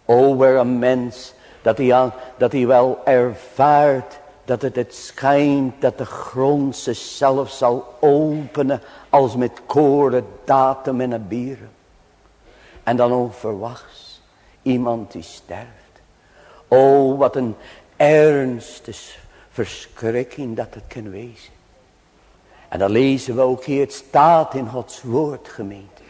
O, waar een mens dat hij, al, dat hij wel ervaart dat het het schijnt dat de grond zichzelf zal openen als met koren, datum en bieren. En dan onverwachts iemand die sterft. Oh, wat een ernstige verschrikking dat het kan wezen. En dan lezen we ook hier, het staat in Gods woord gemeente.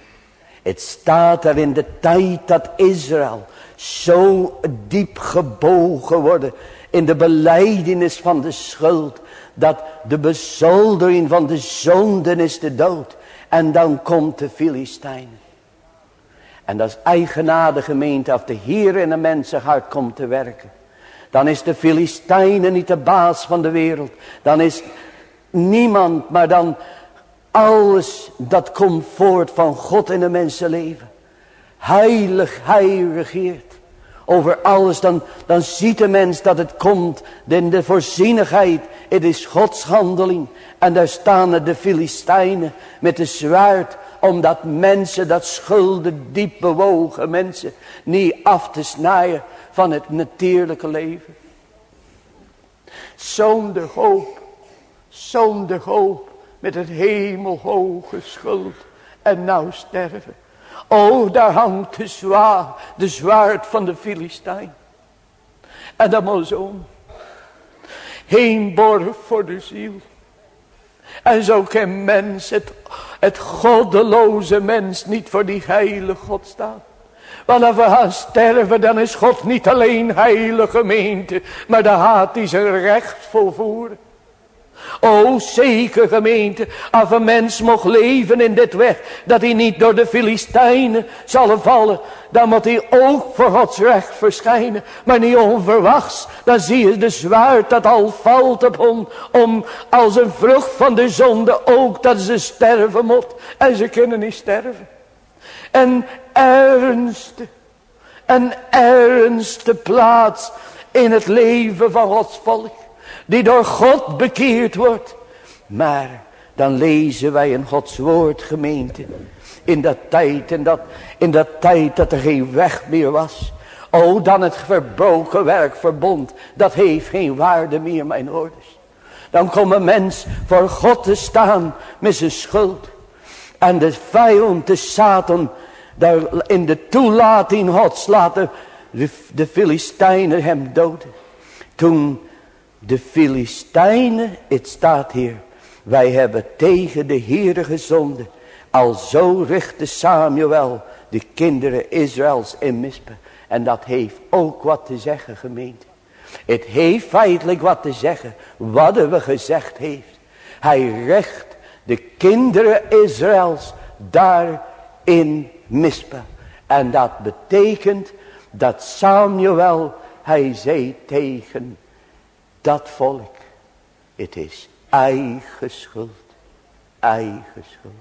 Het staat er in de tijd dat Israël zo diep gebogen worden in de beleidenis van de schuld. Dat de bezoldering van de zonden is de dood. En dan komt de Filistijn. En dat is eigenaardige gemeente of de Heer in een mensenhart komt te werken. Dan is de Filistijnen niet de baas van de wereld. Dan is niemand, maar dan alles dat komt voort van God in een mensenleven. Heilig, hij regeert. Over alles, dan, dan ziet de mens dat het komt. In de voorzienigheid, het is Gods handeling. En daar staan de Filistijnen met de zwaard. Omdat mensen, dat schulden diep bewogen mensen, niet af te snijden van het natuurlijke leven. Zonder hoop, zonder hoop, met het hemelhoge schuld en nou sterven. Oh, daar hangt de zwaar, de zwaard van de Filistijn. En dat moet zo. Heenborg voor de ziel. En zo kan mens, het, goddeloze mens, niet voor die heilige God staan. Want als we gaan sterven, dan is God niet alleen heilige gemeente, maar dan gaat hij zijn recht volvoeren. O zeker gemeente, als een mens mocht leven in dit weg, dat hij niet door de Filistijnen zal vallen, dan moet hij ook voor Gods recht verschijnen, maar niet onverwachts. Dan zie je de zwaard dat al valt op hem, om als een vrucht van de zonde ook dat ze sterven moet. En ze kunnen niet sterven. En ernste, een ernste plaats in het leven van Gods volk. Die door God bekeerd wordt. Maar dan lezen wij in Gods woord gemeente. In dat tijd en dat, in dat tijd dat er geen weg meer was. O dan het verbroken werk verbond. Dat heeft geen waarde meer mijn orders. Dan komt een mens voor God te staan met zijn schuld. En de vijand, de Satan, daar in de toelating Gods laten de, de Filistijnen hem doden. Toen de Filistijnen, het staat hier, wij hebben tegen de Heere gezonden. Al zo richtte Samuel de kinderen Israëls in Mispe. En dat heeft ook wat te zeggen gemeente. Het heeft feitelijk wat te zeggen. Wat we gezegd heeft. Hij recht de kinderen Israëls daar in Mispa. En dat betekent dat Samuel, hij zei tegen dat volk. Het is eigen schuld. Eigen schuld.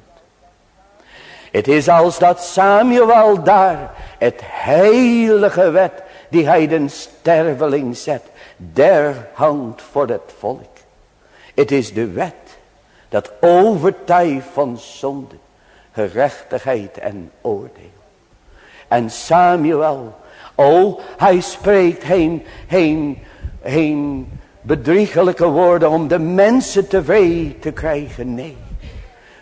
Het is als dat Samuel daar het heilige wet die hij den sterveling zet. Der hangt voor het volk. Het is de wet dat overtuigt van zonde, gerechtigheid en oordeel. En Samuel, oh, hij spreekt geen, geen, geen bedriegelijke woorden om de mensen tevreden te krijgen, nee.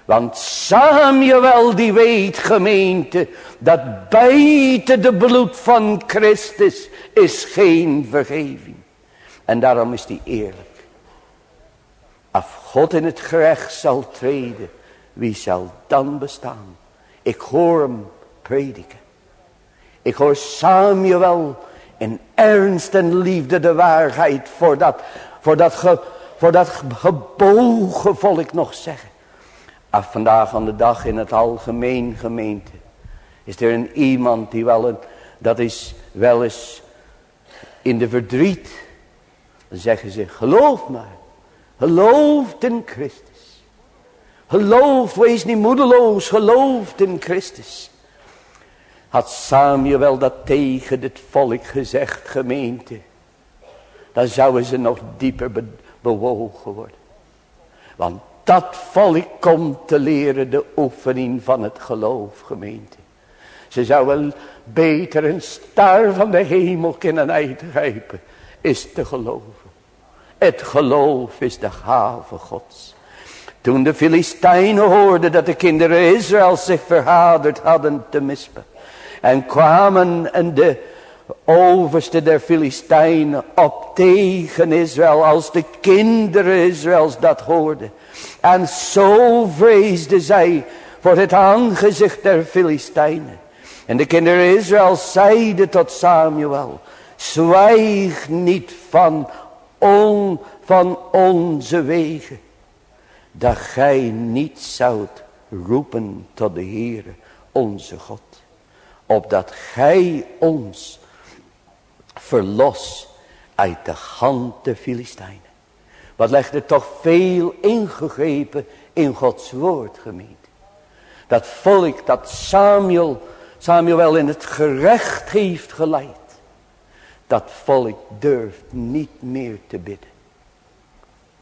Want Samuel die weet gemeente, dat buiten de bloed van Christus is geen vergeving. En daarom is die eerlijk. Als God in het gerecht zal treden, wie zal dan bestaan? Ik hoor hem prediken. Ik hoor Samuel in ernst en liefde de waarheid voor dat, voor dat, ge, voor dat gebogen volk nog zeggen. Af vandaag aan de dag in het algemeen gemeente. Is er een iemand die wel een, dat is wel eens in de verdriet. Dan zeggen ze, geloof maar. Geloof in Christus. Geloof, wees niet moedeloos. Geloof in Christus. Had Samuel dat tegen het volk gezegd, gemeente. Dan zouden ze nog dieper bewogen worden. Want dat volk komt te leren de oefening van het geloof, gemeente. Ze zouden beter een star van de hemel kunnen uitgrijpen, is te geloven. Het geloof is de gave gods. Toen de Filistijnen hoorden dat de kinderen Israël zich verhaderd hadden te mispen. En kwamen en de overste der Filistijnen op tegen Israël als de kinderen Israëls dat hoorden. En zo vreesden zij voor het aangezicht der Filistijnen. En de kinderen Israël zeiden tot Samuel, zwijg niet van, on, van onze wegen, dat gij niet zoudt roepen tot de Heere, onze God, opdat gij ons verlos uit de hand der Filistijnen. Wat legt er toch veel ingegrepen in Gods woord gemeente. Dat volk dat Samuel, Samuel in het gerecht heeft geleid. Dat volk durft niet meer te bidden.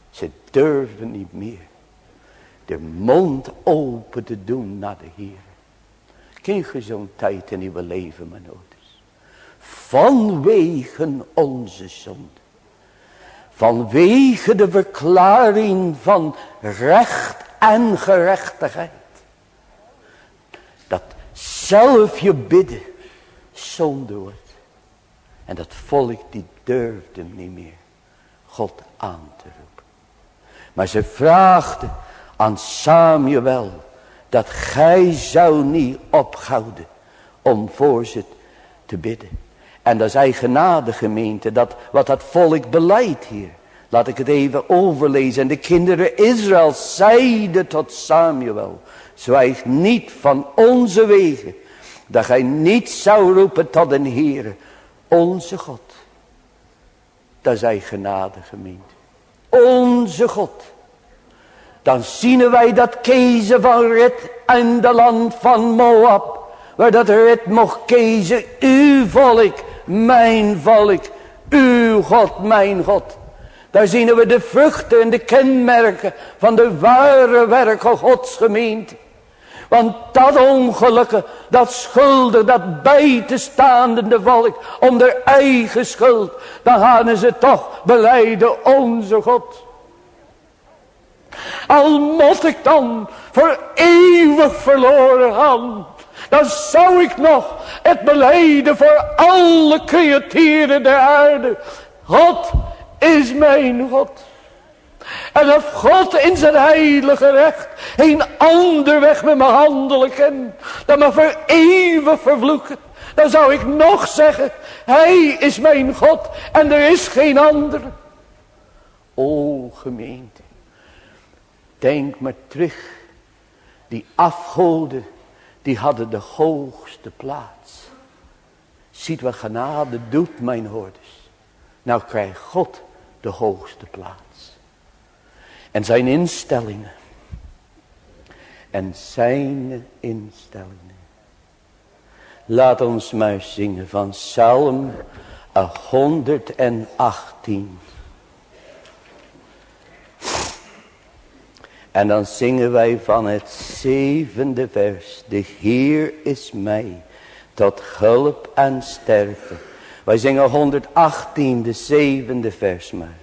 Ze durven niet meer de mond open te doen naar de Heer. Zo'n tijd in uw leven, mijn ouders? Vanwege onze zonde. Vanwege de verklaring van recht en gerechtigheid. Dat zelf je bidden zonde wordt. En dat volk die durfde niet meer God aan te roepen. Maar ze vraagde aan Samuel dat gij zou niet ophouden om voor ze te bidden. En dat is eigenaardig gemeente, dat, wat dat volk beleidt hier. Laat ik het even overlezen. En de kinderen Israël zeiden tot Samuel, zwijg niet van onze wegen, dat gij niet zou roepen tot een Heere, onze God. Dat is eigenaardig gemeente. Onze God. Dan zien wij dat keizer van Rit en de land van Moab. Waar dat Rit mocht kiezen, uw volk mijn volk, uw God, mijn God. Daar zien we de vruchten en de kenmerken van de ware werken Gods gemeente. Want dat ongelukken, dat schuldig, dat bij te staande volk om de eigen schuld, dan gaan ze toch beleiden onze God. Al moet ik dan voor eeuwig verloren gaan, dan zou ik nog het beleiden voor alle creaturen der aarde. God is mijn God. En of God in zijn heilige recht een ander weg met me handelen kan, dan me voor eeuwig vervloeken. Dan zou ik nog zeggen, hij is mijn God en er is geen ander. O gemeente, denk maar terug. Die afgoden, die hadden de hoogste plaats. Ziet wat genade doet, mijn hoorders. Nou krijgt God de hoogste plaats. En zijn instellingen. En zijn instellingen. Laat ons maar zingen van Psalm 118. En dan zingen wij van het zevende vers. De Heer is mij tot hulp en sterkte. Wij zingen 118, de zevende vers maar.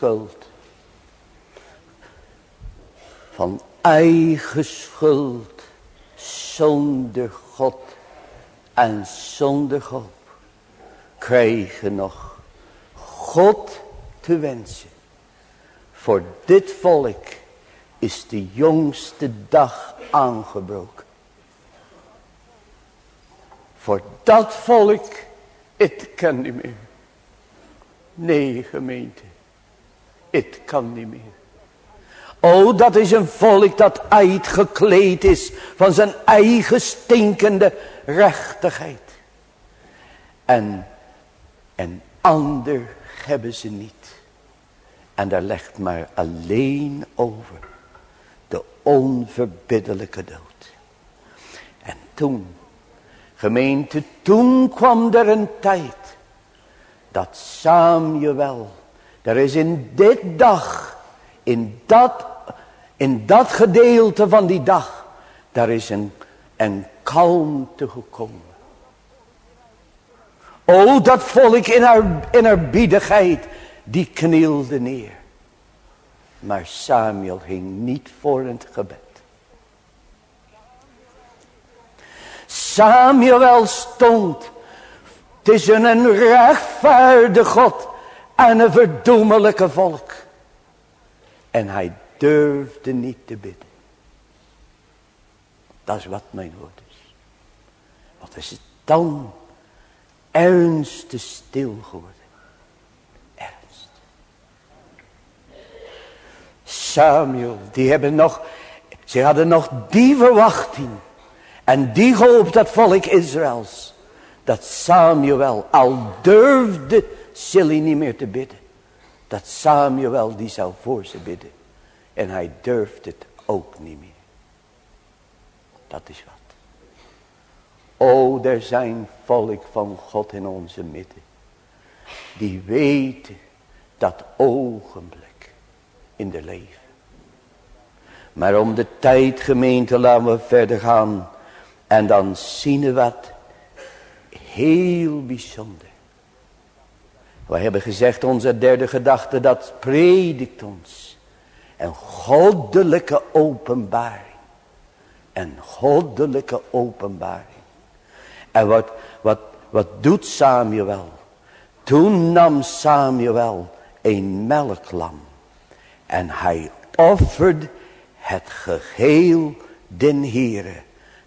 Schuld van eigen schuld zonder God en zonder hoop krijgen nog God te wensen. Voor dit volk is de jongste dag aangebroken. Voor dat volk, het kan niet meer. Nee gemeente, het kan niet meer. Oh, dat is een volk dat uitgekleed is van zijn eigen stinkende rechtigheid. En, en ander hebben ze niet. En daar legt maar alleen over de onverbiddelijke dood. En toen, gemeente, toen kwam er een tijd dat Samuel, er is in dit dag, in dat, in dat gedeelte van die dag, daar is een, een kalmte gekomen. O, dat volk in haar, in haar biedigheid, die knielde neer. Maar Samuel ging niet voor het gebed. Samuel stond tussen een rechtvaardige God en een verdoemelijke volk. En hij durfde niet te bidden. Dat is wat mijn woord is. Wat is het dan ernstig stil geworden. Ernst. Samuel, die hebben nog, ze hadden nog die verwachting. En die hoop dat volk Israëls. Dat Samuel al durfde Silly niet meer te bidden. Dat Samuel die zou voor ze bidden. En hij durft het ook niet meer. Dat is wat. O, er zijn volk van God in onze midden. Die weten dat ogenblik in de leven. Maar om de tijd gemeente laten we verder gaan. En dan zien we wat heel bijzonder. We hebben gezegd onze derde gedachte dat predikt ons. Een goddelijke openbaring. Een goddelijke openbaring. En wat, wat, wat doet Samuel? Toen nam Samuel een melklam. En hij offerde het geheel den Heere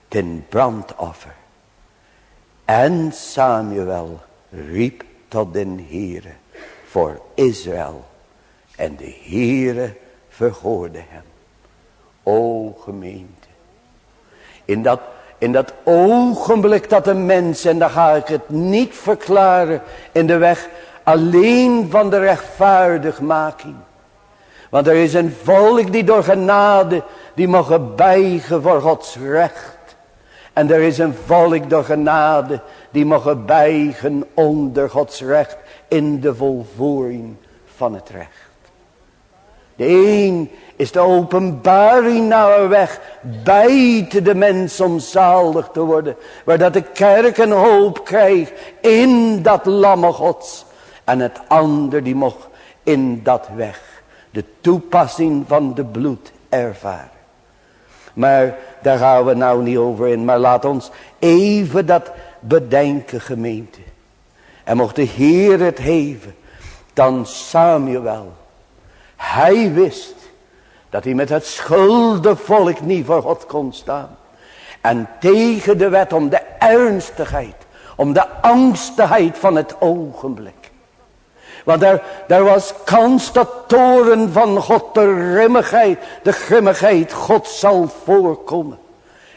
ten brandoffer. En Samuel riep tot den Heere voor Israël. En de Heere verhoorde hem. O gemeente. In dat in dat ogenblik dat een mens, en dan ga ik het niet verklaren in de weg alleen van de rechtvaardigmaking. Want er is een volk die door genade, die mogen bijgen voor Gods recht. En er is een volk door genade, die mogen bijgen onder Gods recht in de volvoering van het recht. De een is de openbaring naar een weg buiten de mens om zalig te worden. Waar dat de kerk een hoop krijgt in dat lamme gods. En het ander die mocht in dat weg de toepassing van de bloed ervaren. Maar daar gaan we nou niet over in. Maar laat ons even dat bedenken gemeente. En mocht de Heer het heven. Dan Samuel. Hij wist dat hij met het schuldenvolk niet voor God kon staan. En tegen de wet om de ernstigheid, om de angstigheid van het ogenblik. Want daar, daar was toren van God, de grimmigheid, de grimmigheid God zal voorkomen.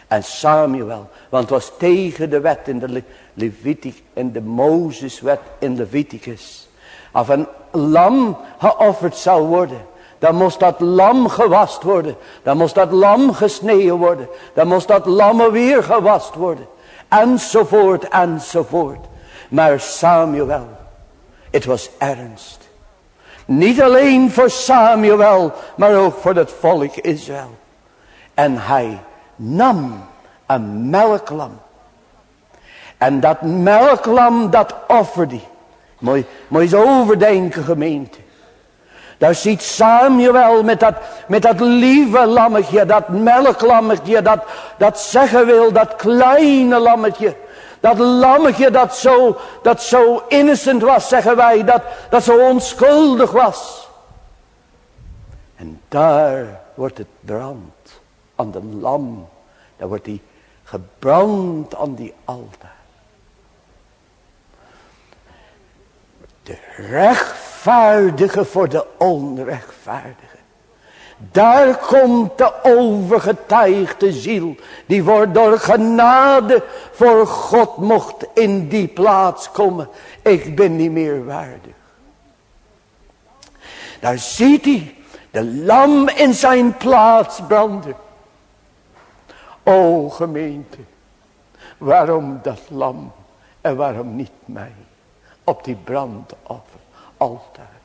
En Samuel, want het was tegen de wet in de Leviticus, in de Mozeswet in Leviticus. Of een lam geofferd zou worden dan moest dat lam gewast worden. Dan moest dat lam gesneden worden. Dan moest dat lam weer gewast worden. Enzovoort, enzovoort. Maar Samuel, het was ernst. Niet alleen voor Samuel, maar ook voor het volk Israël. En hij nam een melklam. En dat melklam, dat offerde. Mooi, mooi eens overdenken gemeente. Daar ziet Samuel met dat, met dat lieve lammetje, dat melklammetje, dat, dat zeggen wil, dat kleine lammetje. Dat lammetje dat zo, dat zo innocent was, zeggen wij, dat, dat zo onschuldig was. En daar wordt het brand aan de lam. Daar wordt hij gebrand aan die altaar. De rechtvaardige voor de onrechtvaardige. Daar komt de overgetuigde ziel. Die wordt door genade voor God mocht in die plaats komen. Ik ben niet meer waardig. Daar ziet hij de lam in zijn plaats branden. O gemeente. Waarom dat lam en waarom niet mij? Op die brandoffer altaar.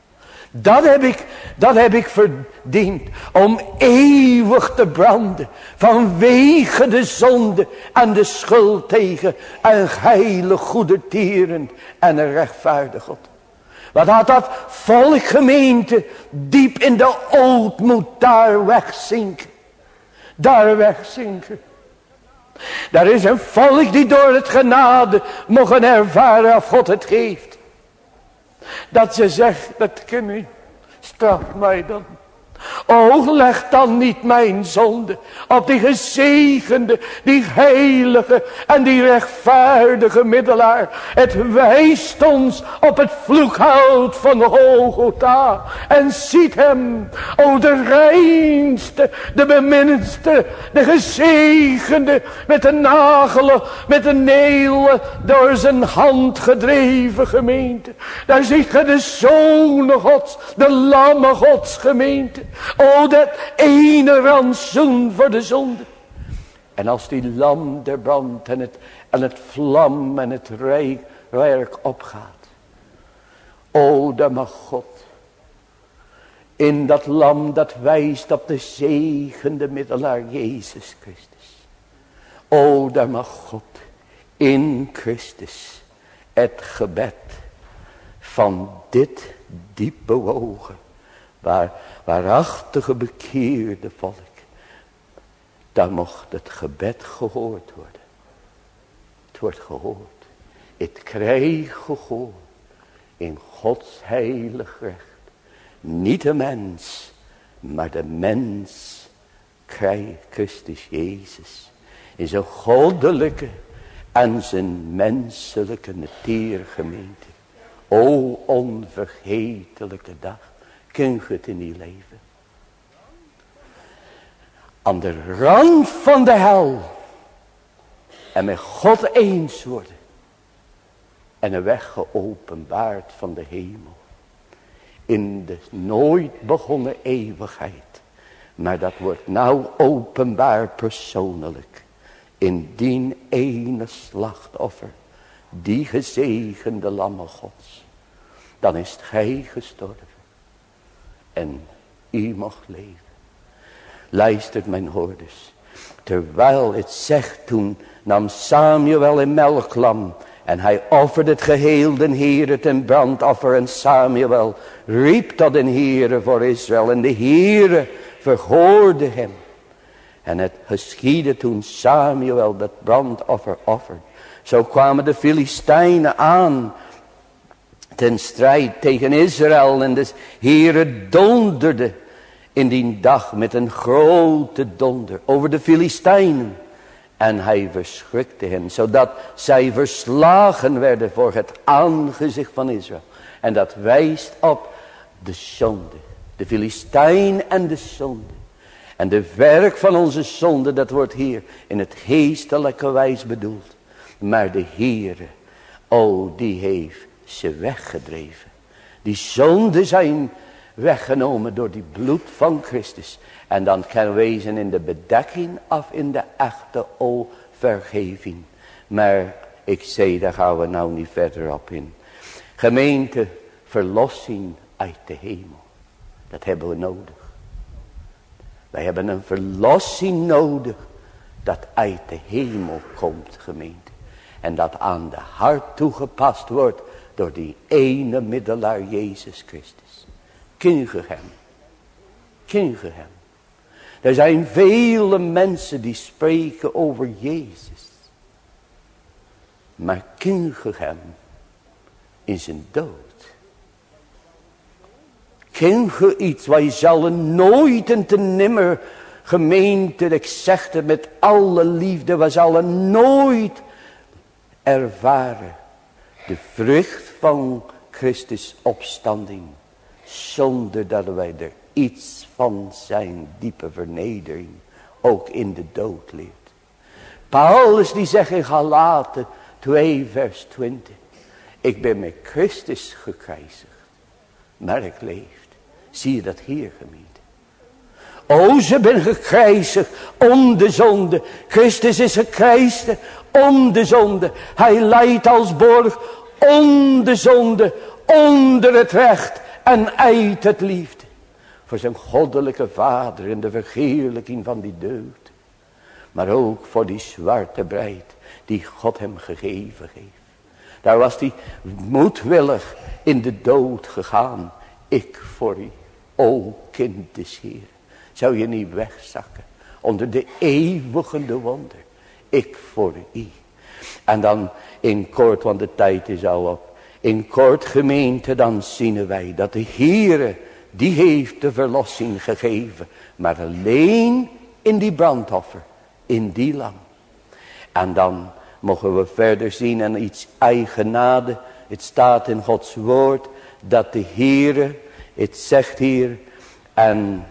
Dat heb ik, dat heb ik verdiend. Om eeuwig te branden. Vanwege de zonde en de schuld tegen een heilig goede tieren en een rechtvaardig God. Wat had dat volk gemeente diep in de ootmoed daar wegzinken. Daar wegzinken. Daar is een volk die door het genade mogen ervaren of God het geeft. Dat ze zegt, dat kan niet. Straf mij dan. O, leg dan niet mijn zonde op die gezegende, die heilige en die rechtvaardige middelaar. Het wijst ons op het vloekhout van Golgotha. En ziet hem, o de reinste, de beminnendste, de gezegende, met de nagelen, met de neelen door zijn hand gedreven gemeente. Daar ziet ge de zonen gods, de lamme gods gemeente. O, dat ene rantsoen voor de zonde. En als die lam der brand en het, en het vlam en het werk opgaat. O, dan mag God in dat lam dat wijst op de zegende middelaar Jezus Christus. O, daar mag God in Christus het gebed van dit diep bewogen, waar waarachtige bekeerde volk. Dan mocht het gebed gehoord worden. Het wordt gehoord. Het krijgt gehoord in Gods heilig recht. Niet de mens, maar de mens krijgt Christus Jezus. In zijn goddelijke en zijn menselijke natuurgemeente. O onvergetelijke dag kun je het leven. Aan de rand van de hel. En met God eens worden. En een weg geopenbaard van de hemel. In de nooit begonnen eeuwigheid. Maar dat wordt nou openbaar persoonlijk. In die ene slachtoffer. Die gezegende lamme gods. Dan is gij gestorven en u mocht leven. Luistert mijn hoorders. Terwijl het zegt toen nam Samuel een melklam en hij offerde het geheel den Heere ten brandoffer en Samuel riep tot den Heere voor Israël en de Heere verhoorde hem. En het geschiedde toen Samuel dat brandoffer offerde. Zo kwamen de Filistijnen aan ten strijd tegen Israël. En de Heere donderde in die dag met een grote donder over de Filistijnen. En hij verschrikte hen, zodat zij verslagen werden voor het aangezicht van Israël. En dat wijst op de zonde. De Filistijn en de zonde. En de werk van onze zonde, dat wordt hier in het geestelijke wijs bedoeld. Maar de Heere, o die heeft ze weggedreven. Die zonden zijn weggenomen door die bloed van Christus. En dan kan wezen in de bedekking of in de echte vergeving. Maar ik zei, daar gaan we nou niet verder op in. Gemeente, verlossing uit de hemel. Dat hebben we nodig. Wij hebben een verlossing nodig. Dat uit de hemel komt, gemeente. En dat aan de hart toegepast wordt door die ene middelaar Jezus Christus. Ken je hem? Ken je hem? Er zijn vele mensen die spreken over Jezus. Maar ken je hem in zijn dood? Ken je iets je zal nooit en te nimmer gemeente, ik zeg met alle liefde, we zullen nooit ervaren de vrucht van Christus opstanding. Zonder dat wij er iets van zijn diepe vernedering ook in de dood leert. Paulus die zegt in Galaten 2 vers 20. Ik ben met Christus gekruisigd. Maar ik leef. Zie je dat hier gemeente? O, ze ben gekruisigd om de zonde. Christus is gekruisigd om de zonde. Hij leidt als borg om de zonde, onder het recht en uit het liefde. Voor zijn goddelijke vader in de vergeerlijking van die deugd. Maar ook voor die zwarte breid die God hem gegeven heeft. Daar was hij moedwillig in de dood gegaan. Ik voor u, o kind des Heer. Zou je niet wegzakken onder de eeuwige wonder. Ik voor u. En dan in kort, want de tijd is al op. In kort gemeente dan zien wij dat de Heere, die heeft de verlossing gegeven. Maar alleen in die brandoffer, in die lam. En dan mogen we verder zien en iets eigenade. Het staat in Gods woord dat de Heere, het zegt hier, en,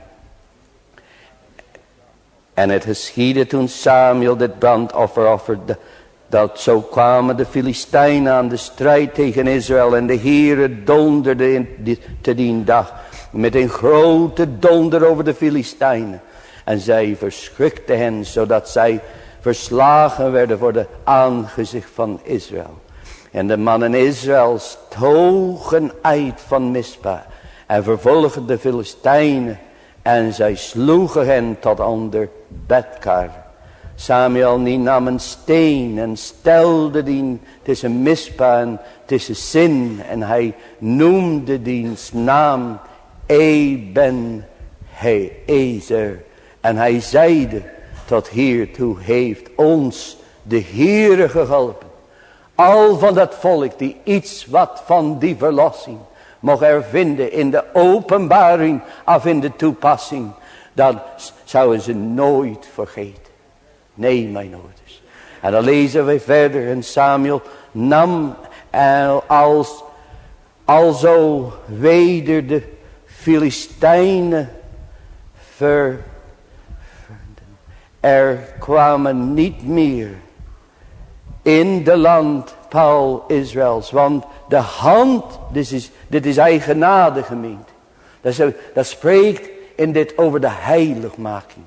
en het geschiedde toen Samuel dit brandoffer offerde dat zo kwamen de Filistijnen aan de strijd tegen Israël. En de Heere donderde in die, te dien dag. Met een grote donder over de Filistijnen. En zij verschrikte hen zodat zij verslagen werden voor de aangezicht van Israël. En de mannen Israëls togen uit van Mispa. En vervolgden de Filistijnen. En zij sloegen hen tot onder Bedkar. Samuel die nam een steen en stelde die tussen Mispa en tussen Sin. En hij noemde diens naam Eben Ezer. En hij zeide tot hiertoe heeft ons de Heere geholpen. Al van dat volk die iets wat van die verlossing mocht er vinden in de openbaring of in de toepassing. Dat zouden ze nooit vergeten. Nee, mijn ouders. En dan lezen we verder. En Samuel nam als, alzo weder de Filistijnen ver. Er kwamen niet meer in de land Paul Israëls. Want de hand, dit is, dit is eigenade gemeend. Dat, dat spreekt in dit over de heiligmaking.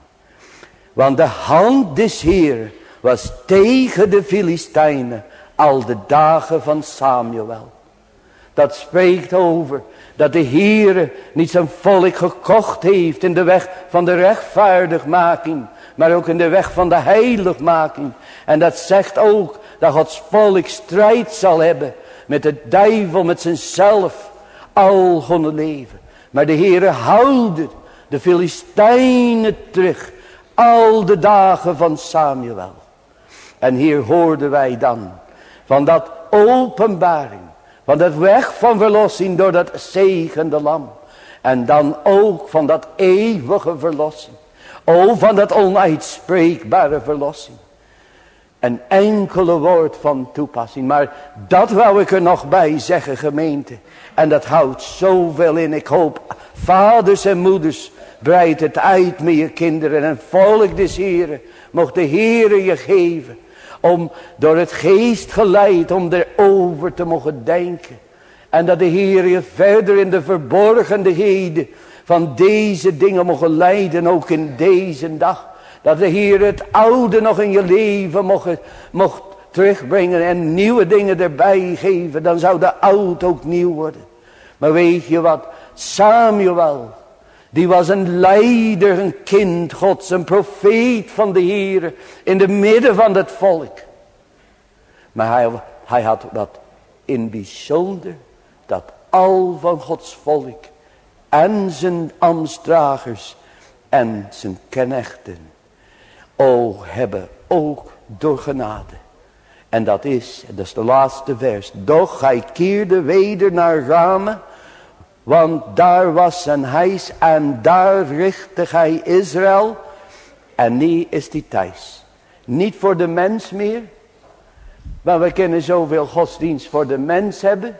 Want de hand des Heer was tegen de Filistijnen al de dagen van Samuel. Dat spreekt over dat de Heere niet zijn volk gekocht heeft in de weg van de rechtvaardigmaking. Maar ook in de weg van de heiligmaking. En dat zegt ook dat Gods volk strijd zal hebben met de duivel, met zichzelf. Al hun leven. Maar de Heere houdt de Filistijnen terug. Al de dagen van Samuel. En hier hoorden wij dan van dat openbaring. Van dat weg van verlossing door dat zegende lam. En dan ook van dat eeuwige verlossing. O van dat onuitspreekbare verlossing. Een enkele woord van toepassing. Maar dat wou ik er nog bij zeggen gemeente. En dat houdt zoveel in. Ik hoop vaders en moeders Breid het uit met je kinderen en volk des Heren. Mocht de Heere je geven. Om door het geest geleid om erover te mogen denken. En dat de Heer je verder in de verborgenheden van deze dingen mogen leiden. Ook in deze dag. Dat de Heer het oude nog in je leven mocht, mocht terugbrengen. En nieuwe dingen erbij geven. Dan zou de oud ook nieuw worden. Maar weet je wat? Samuel die was een leider, een kind gods, een profeet van de Heer in de midden van het volk. Maar hij, had dat in bijzonder, dat al van Gods volk en zijn ambtsdragers en zijn knechten. O hebben ook door genade. En dat is, dat is de laatste vers. Doch hij keerde weder naar Rame. Want daar was zijn huis en daar richtte hij Israël. En nu is die thuis. Niet voor de mens meer. Want we kunnen zoveel godsdienst voor de mens hebben.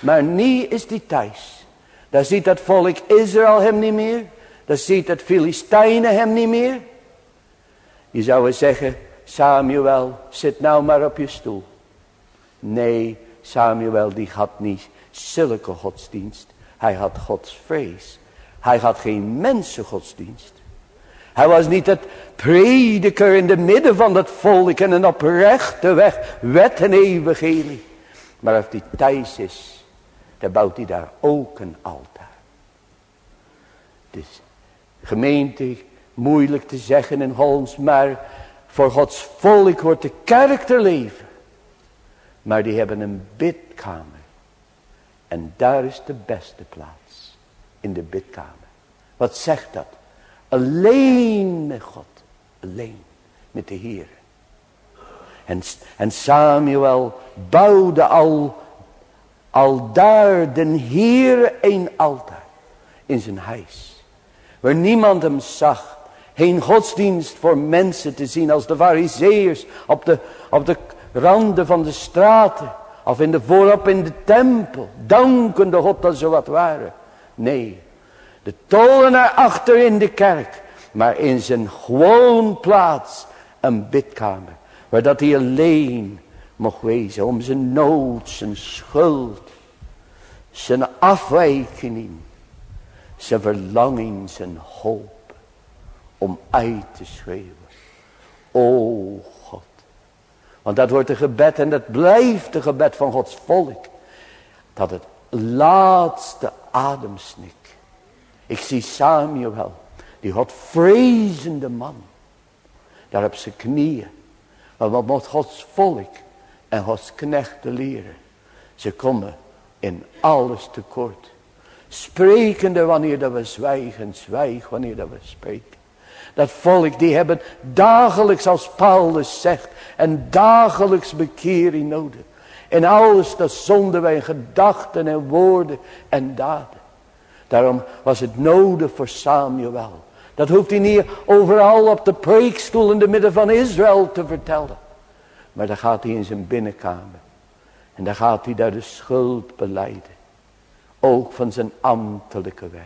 Maar nu is die thuis. Daar ziet het volk Israël hem niet meer. Daar ziet het Filistijnen hem niet meer. Je zou zeggen, Samuel, zit nou maar op je stoel. Nee, Samuel die had niet zulke godsdienst. Hij had Gods vrees. Hij had geen mensengodsdienst. Hij was niet het prediker in de midden van het volk en een oprechte weg, wet en evangelie. Maar als hij thuis is, dan bouwt hij daar ook een altaar. Dus gemeente, moeilijk te zeggen in Holmes, maar voor Gods volk wordt de kerk te leven. Maar die hebben een bidkamer. En daar is de beste plaats. In de bidkamer. Wat zegt dat? Alleen met God. Alleen met de Heer. En, en Samuel bouwde al, al daar den Heer een altaar. In zijn huis. Waar niemand hem zag. Geen godsdienst voor mensen te zien als de fariseërs op de, op de randen van de straten. Of in de voorop in de tempel. Dankende God dat ze wat waren. Nee. De tolenaar achter in de kerk. Maar in zijn gewoon plaats. Een bidkamer. Waar dat hij alleen mocht wezen. Om zijn nood, zijn schuld. Zijn afwijking. Zijn verlanging, zijn hoop om uit te schreeuwen. O. Want dat wordt een gebed en dat blijft een gebed van Gods volk. Dat het laatste ademsnik. Ik zie Samuel, die Godvrezende man. Daar op zijn knieën. Maar wat moet Gods volk en Gods knechten leren? Ze komen in alles tekort. Sprekende wanneer dat we zwijgen, zwijg wanneer dat we spreken. Dat volk die hebben dagelijks als Paulus zegt. En dagelijks bekering nodig. En alles dat zonden wij in gedachten en woorden en daden. Daarom was het nodig voor Samuel. Dat hoeft hij niet overal op de preekstoel in de midden van Israël te vertellen. Maar dan gaat hij in zijn binnenkamer. En dan gaat hij daar de schuld beleiden. Ook van zijn ambtelijke werk.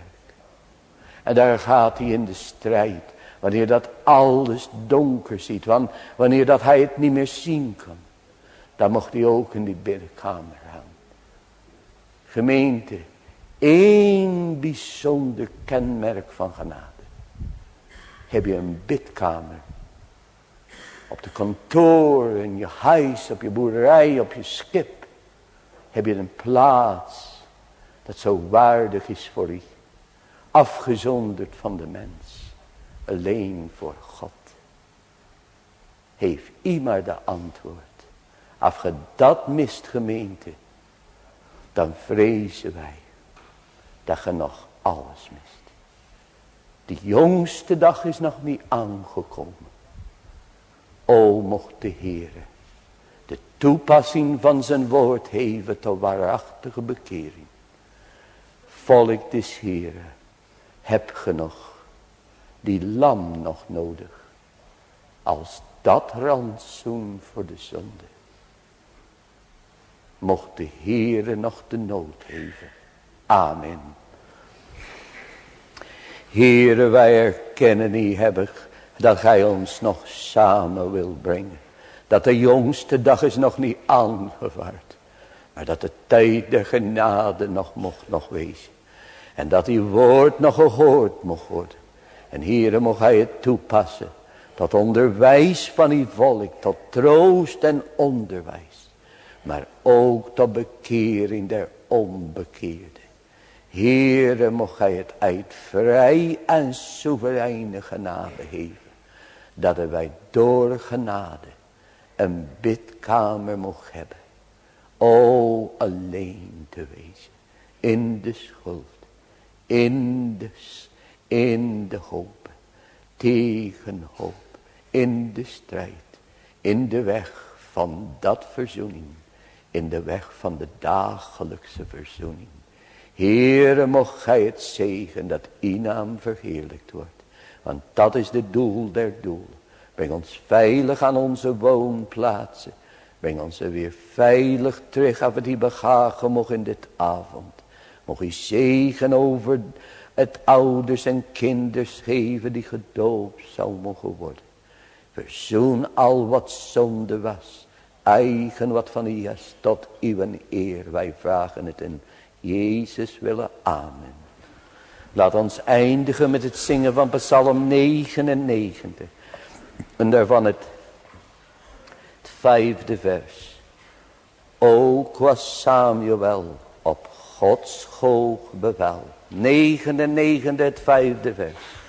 En daar gaat hij in de strijd. Wanneer dat alles donker ziet. Want wanneer dat hij het niet meer zien kan. Dan mocht hij ook in die binnenkamer gaan. Gemeente. één bijzonder kenmerk van genade. Heb je een bidkamer. Op de kantoor, in je huis, op je boerderij, op je schip. Heb je een plaats dat zo waardig is voor je. Afgezonderd van de mens alleen voor God. Heeft iemand de antwoord. Als je dat mist gemeente. Dan vrezen wij. Dat je nog alles mist. De jongste dag is nog niet aangekomen. O mocht de Heere. De toepassing van zijn woord geven tot waarachtige bekering. Volk des Heere. Heb genoeg die lam nog nodig. Als dat rantsoen voor de zonde. Mocht de Heere nog de nood geven. Amen. Heere, wij erkennen niet hebben dat gij ons nog samen wil brengen. Dat de jongste dag is nog niet aangevaard. Maar dat de tijd der genade nog mocht nog wezen. En dat uw woord nog gehoord mocht worden. En hier mocht hij het toepassen. Tot onderwijs van uw volk. Tot troost en onderwijs. Maar ook tot bekering der onbekeerde. Heere, mocht gij het uit vrij en soevereine genade geven. Dat wij door genade een bidkamer mocht hebben. O, alleen te wezen. In de schuld. in de, in de hoop, tegen hoop, in de strijd, in de weg van dat verzoening, in de weg van de dagelijkse verzoening. Heere, mocht gij het zegen dat uw naam verheerlijkt wordt. Want dat is de doel der doel. Breng ons veilig aan onze woonplaatsen. Breng ons er weer veilig terug af het die begagen mocht in dit avond. Mocht u zegen over het ouders en kinders geven die gedoopt zou mogen worden. Verzoen al wat zonde was. Eigen wat van is tot uw eer. Wij vragen het in Jezus willen. Amen. Laat ons eindigen met het zingen van Psalm 99. En daarvan het, het vijfde vers. Ook was Samuel op Gods hoog bevel. Negende, negende, het vijfde vers.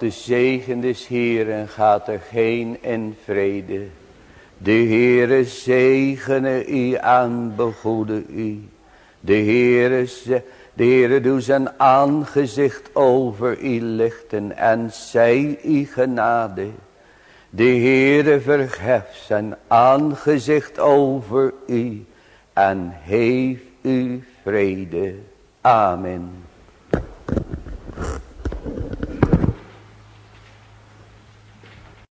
De zegen des Heeren en gaat er heen in vrede. De Heere zegene u en begoede u. De Heere, de Heere doet zijn aangezicht over u lichten en zij u genade. De Heere verheft zijn aangezicht over u en heeft u vrede. Amen.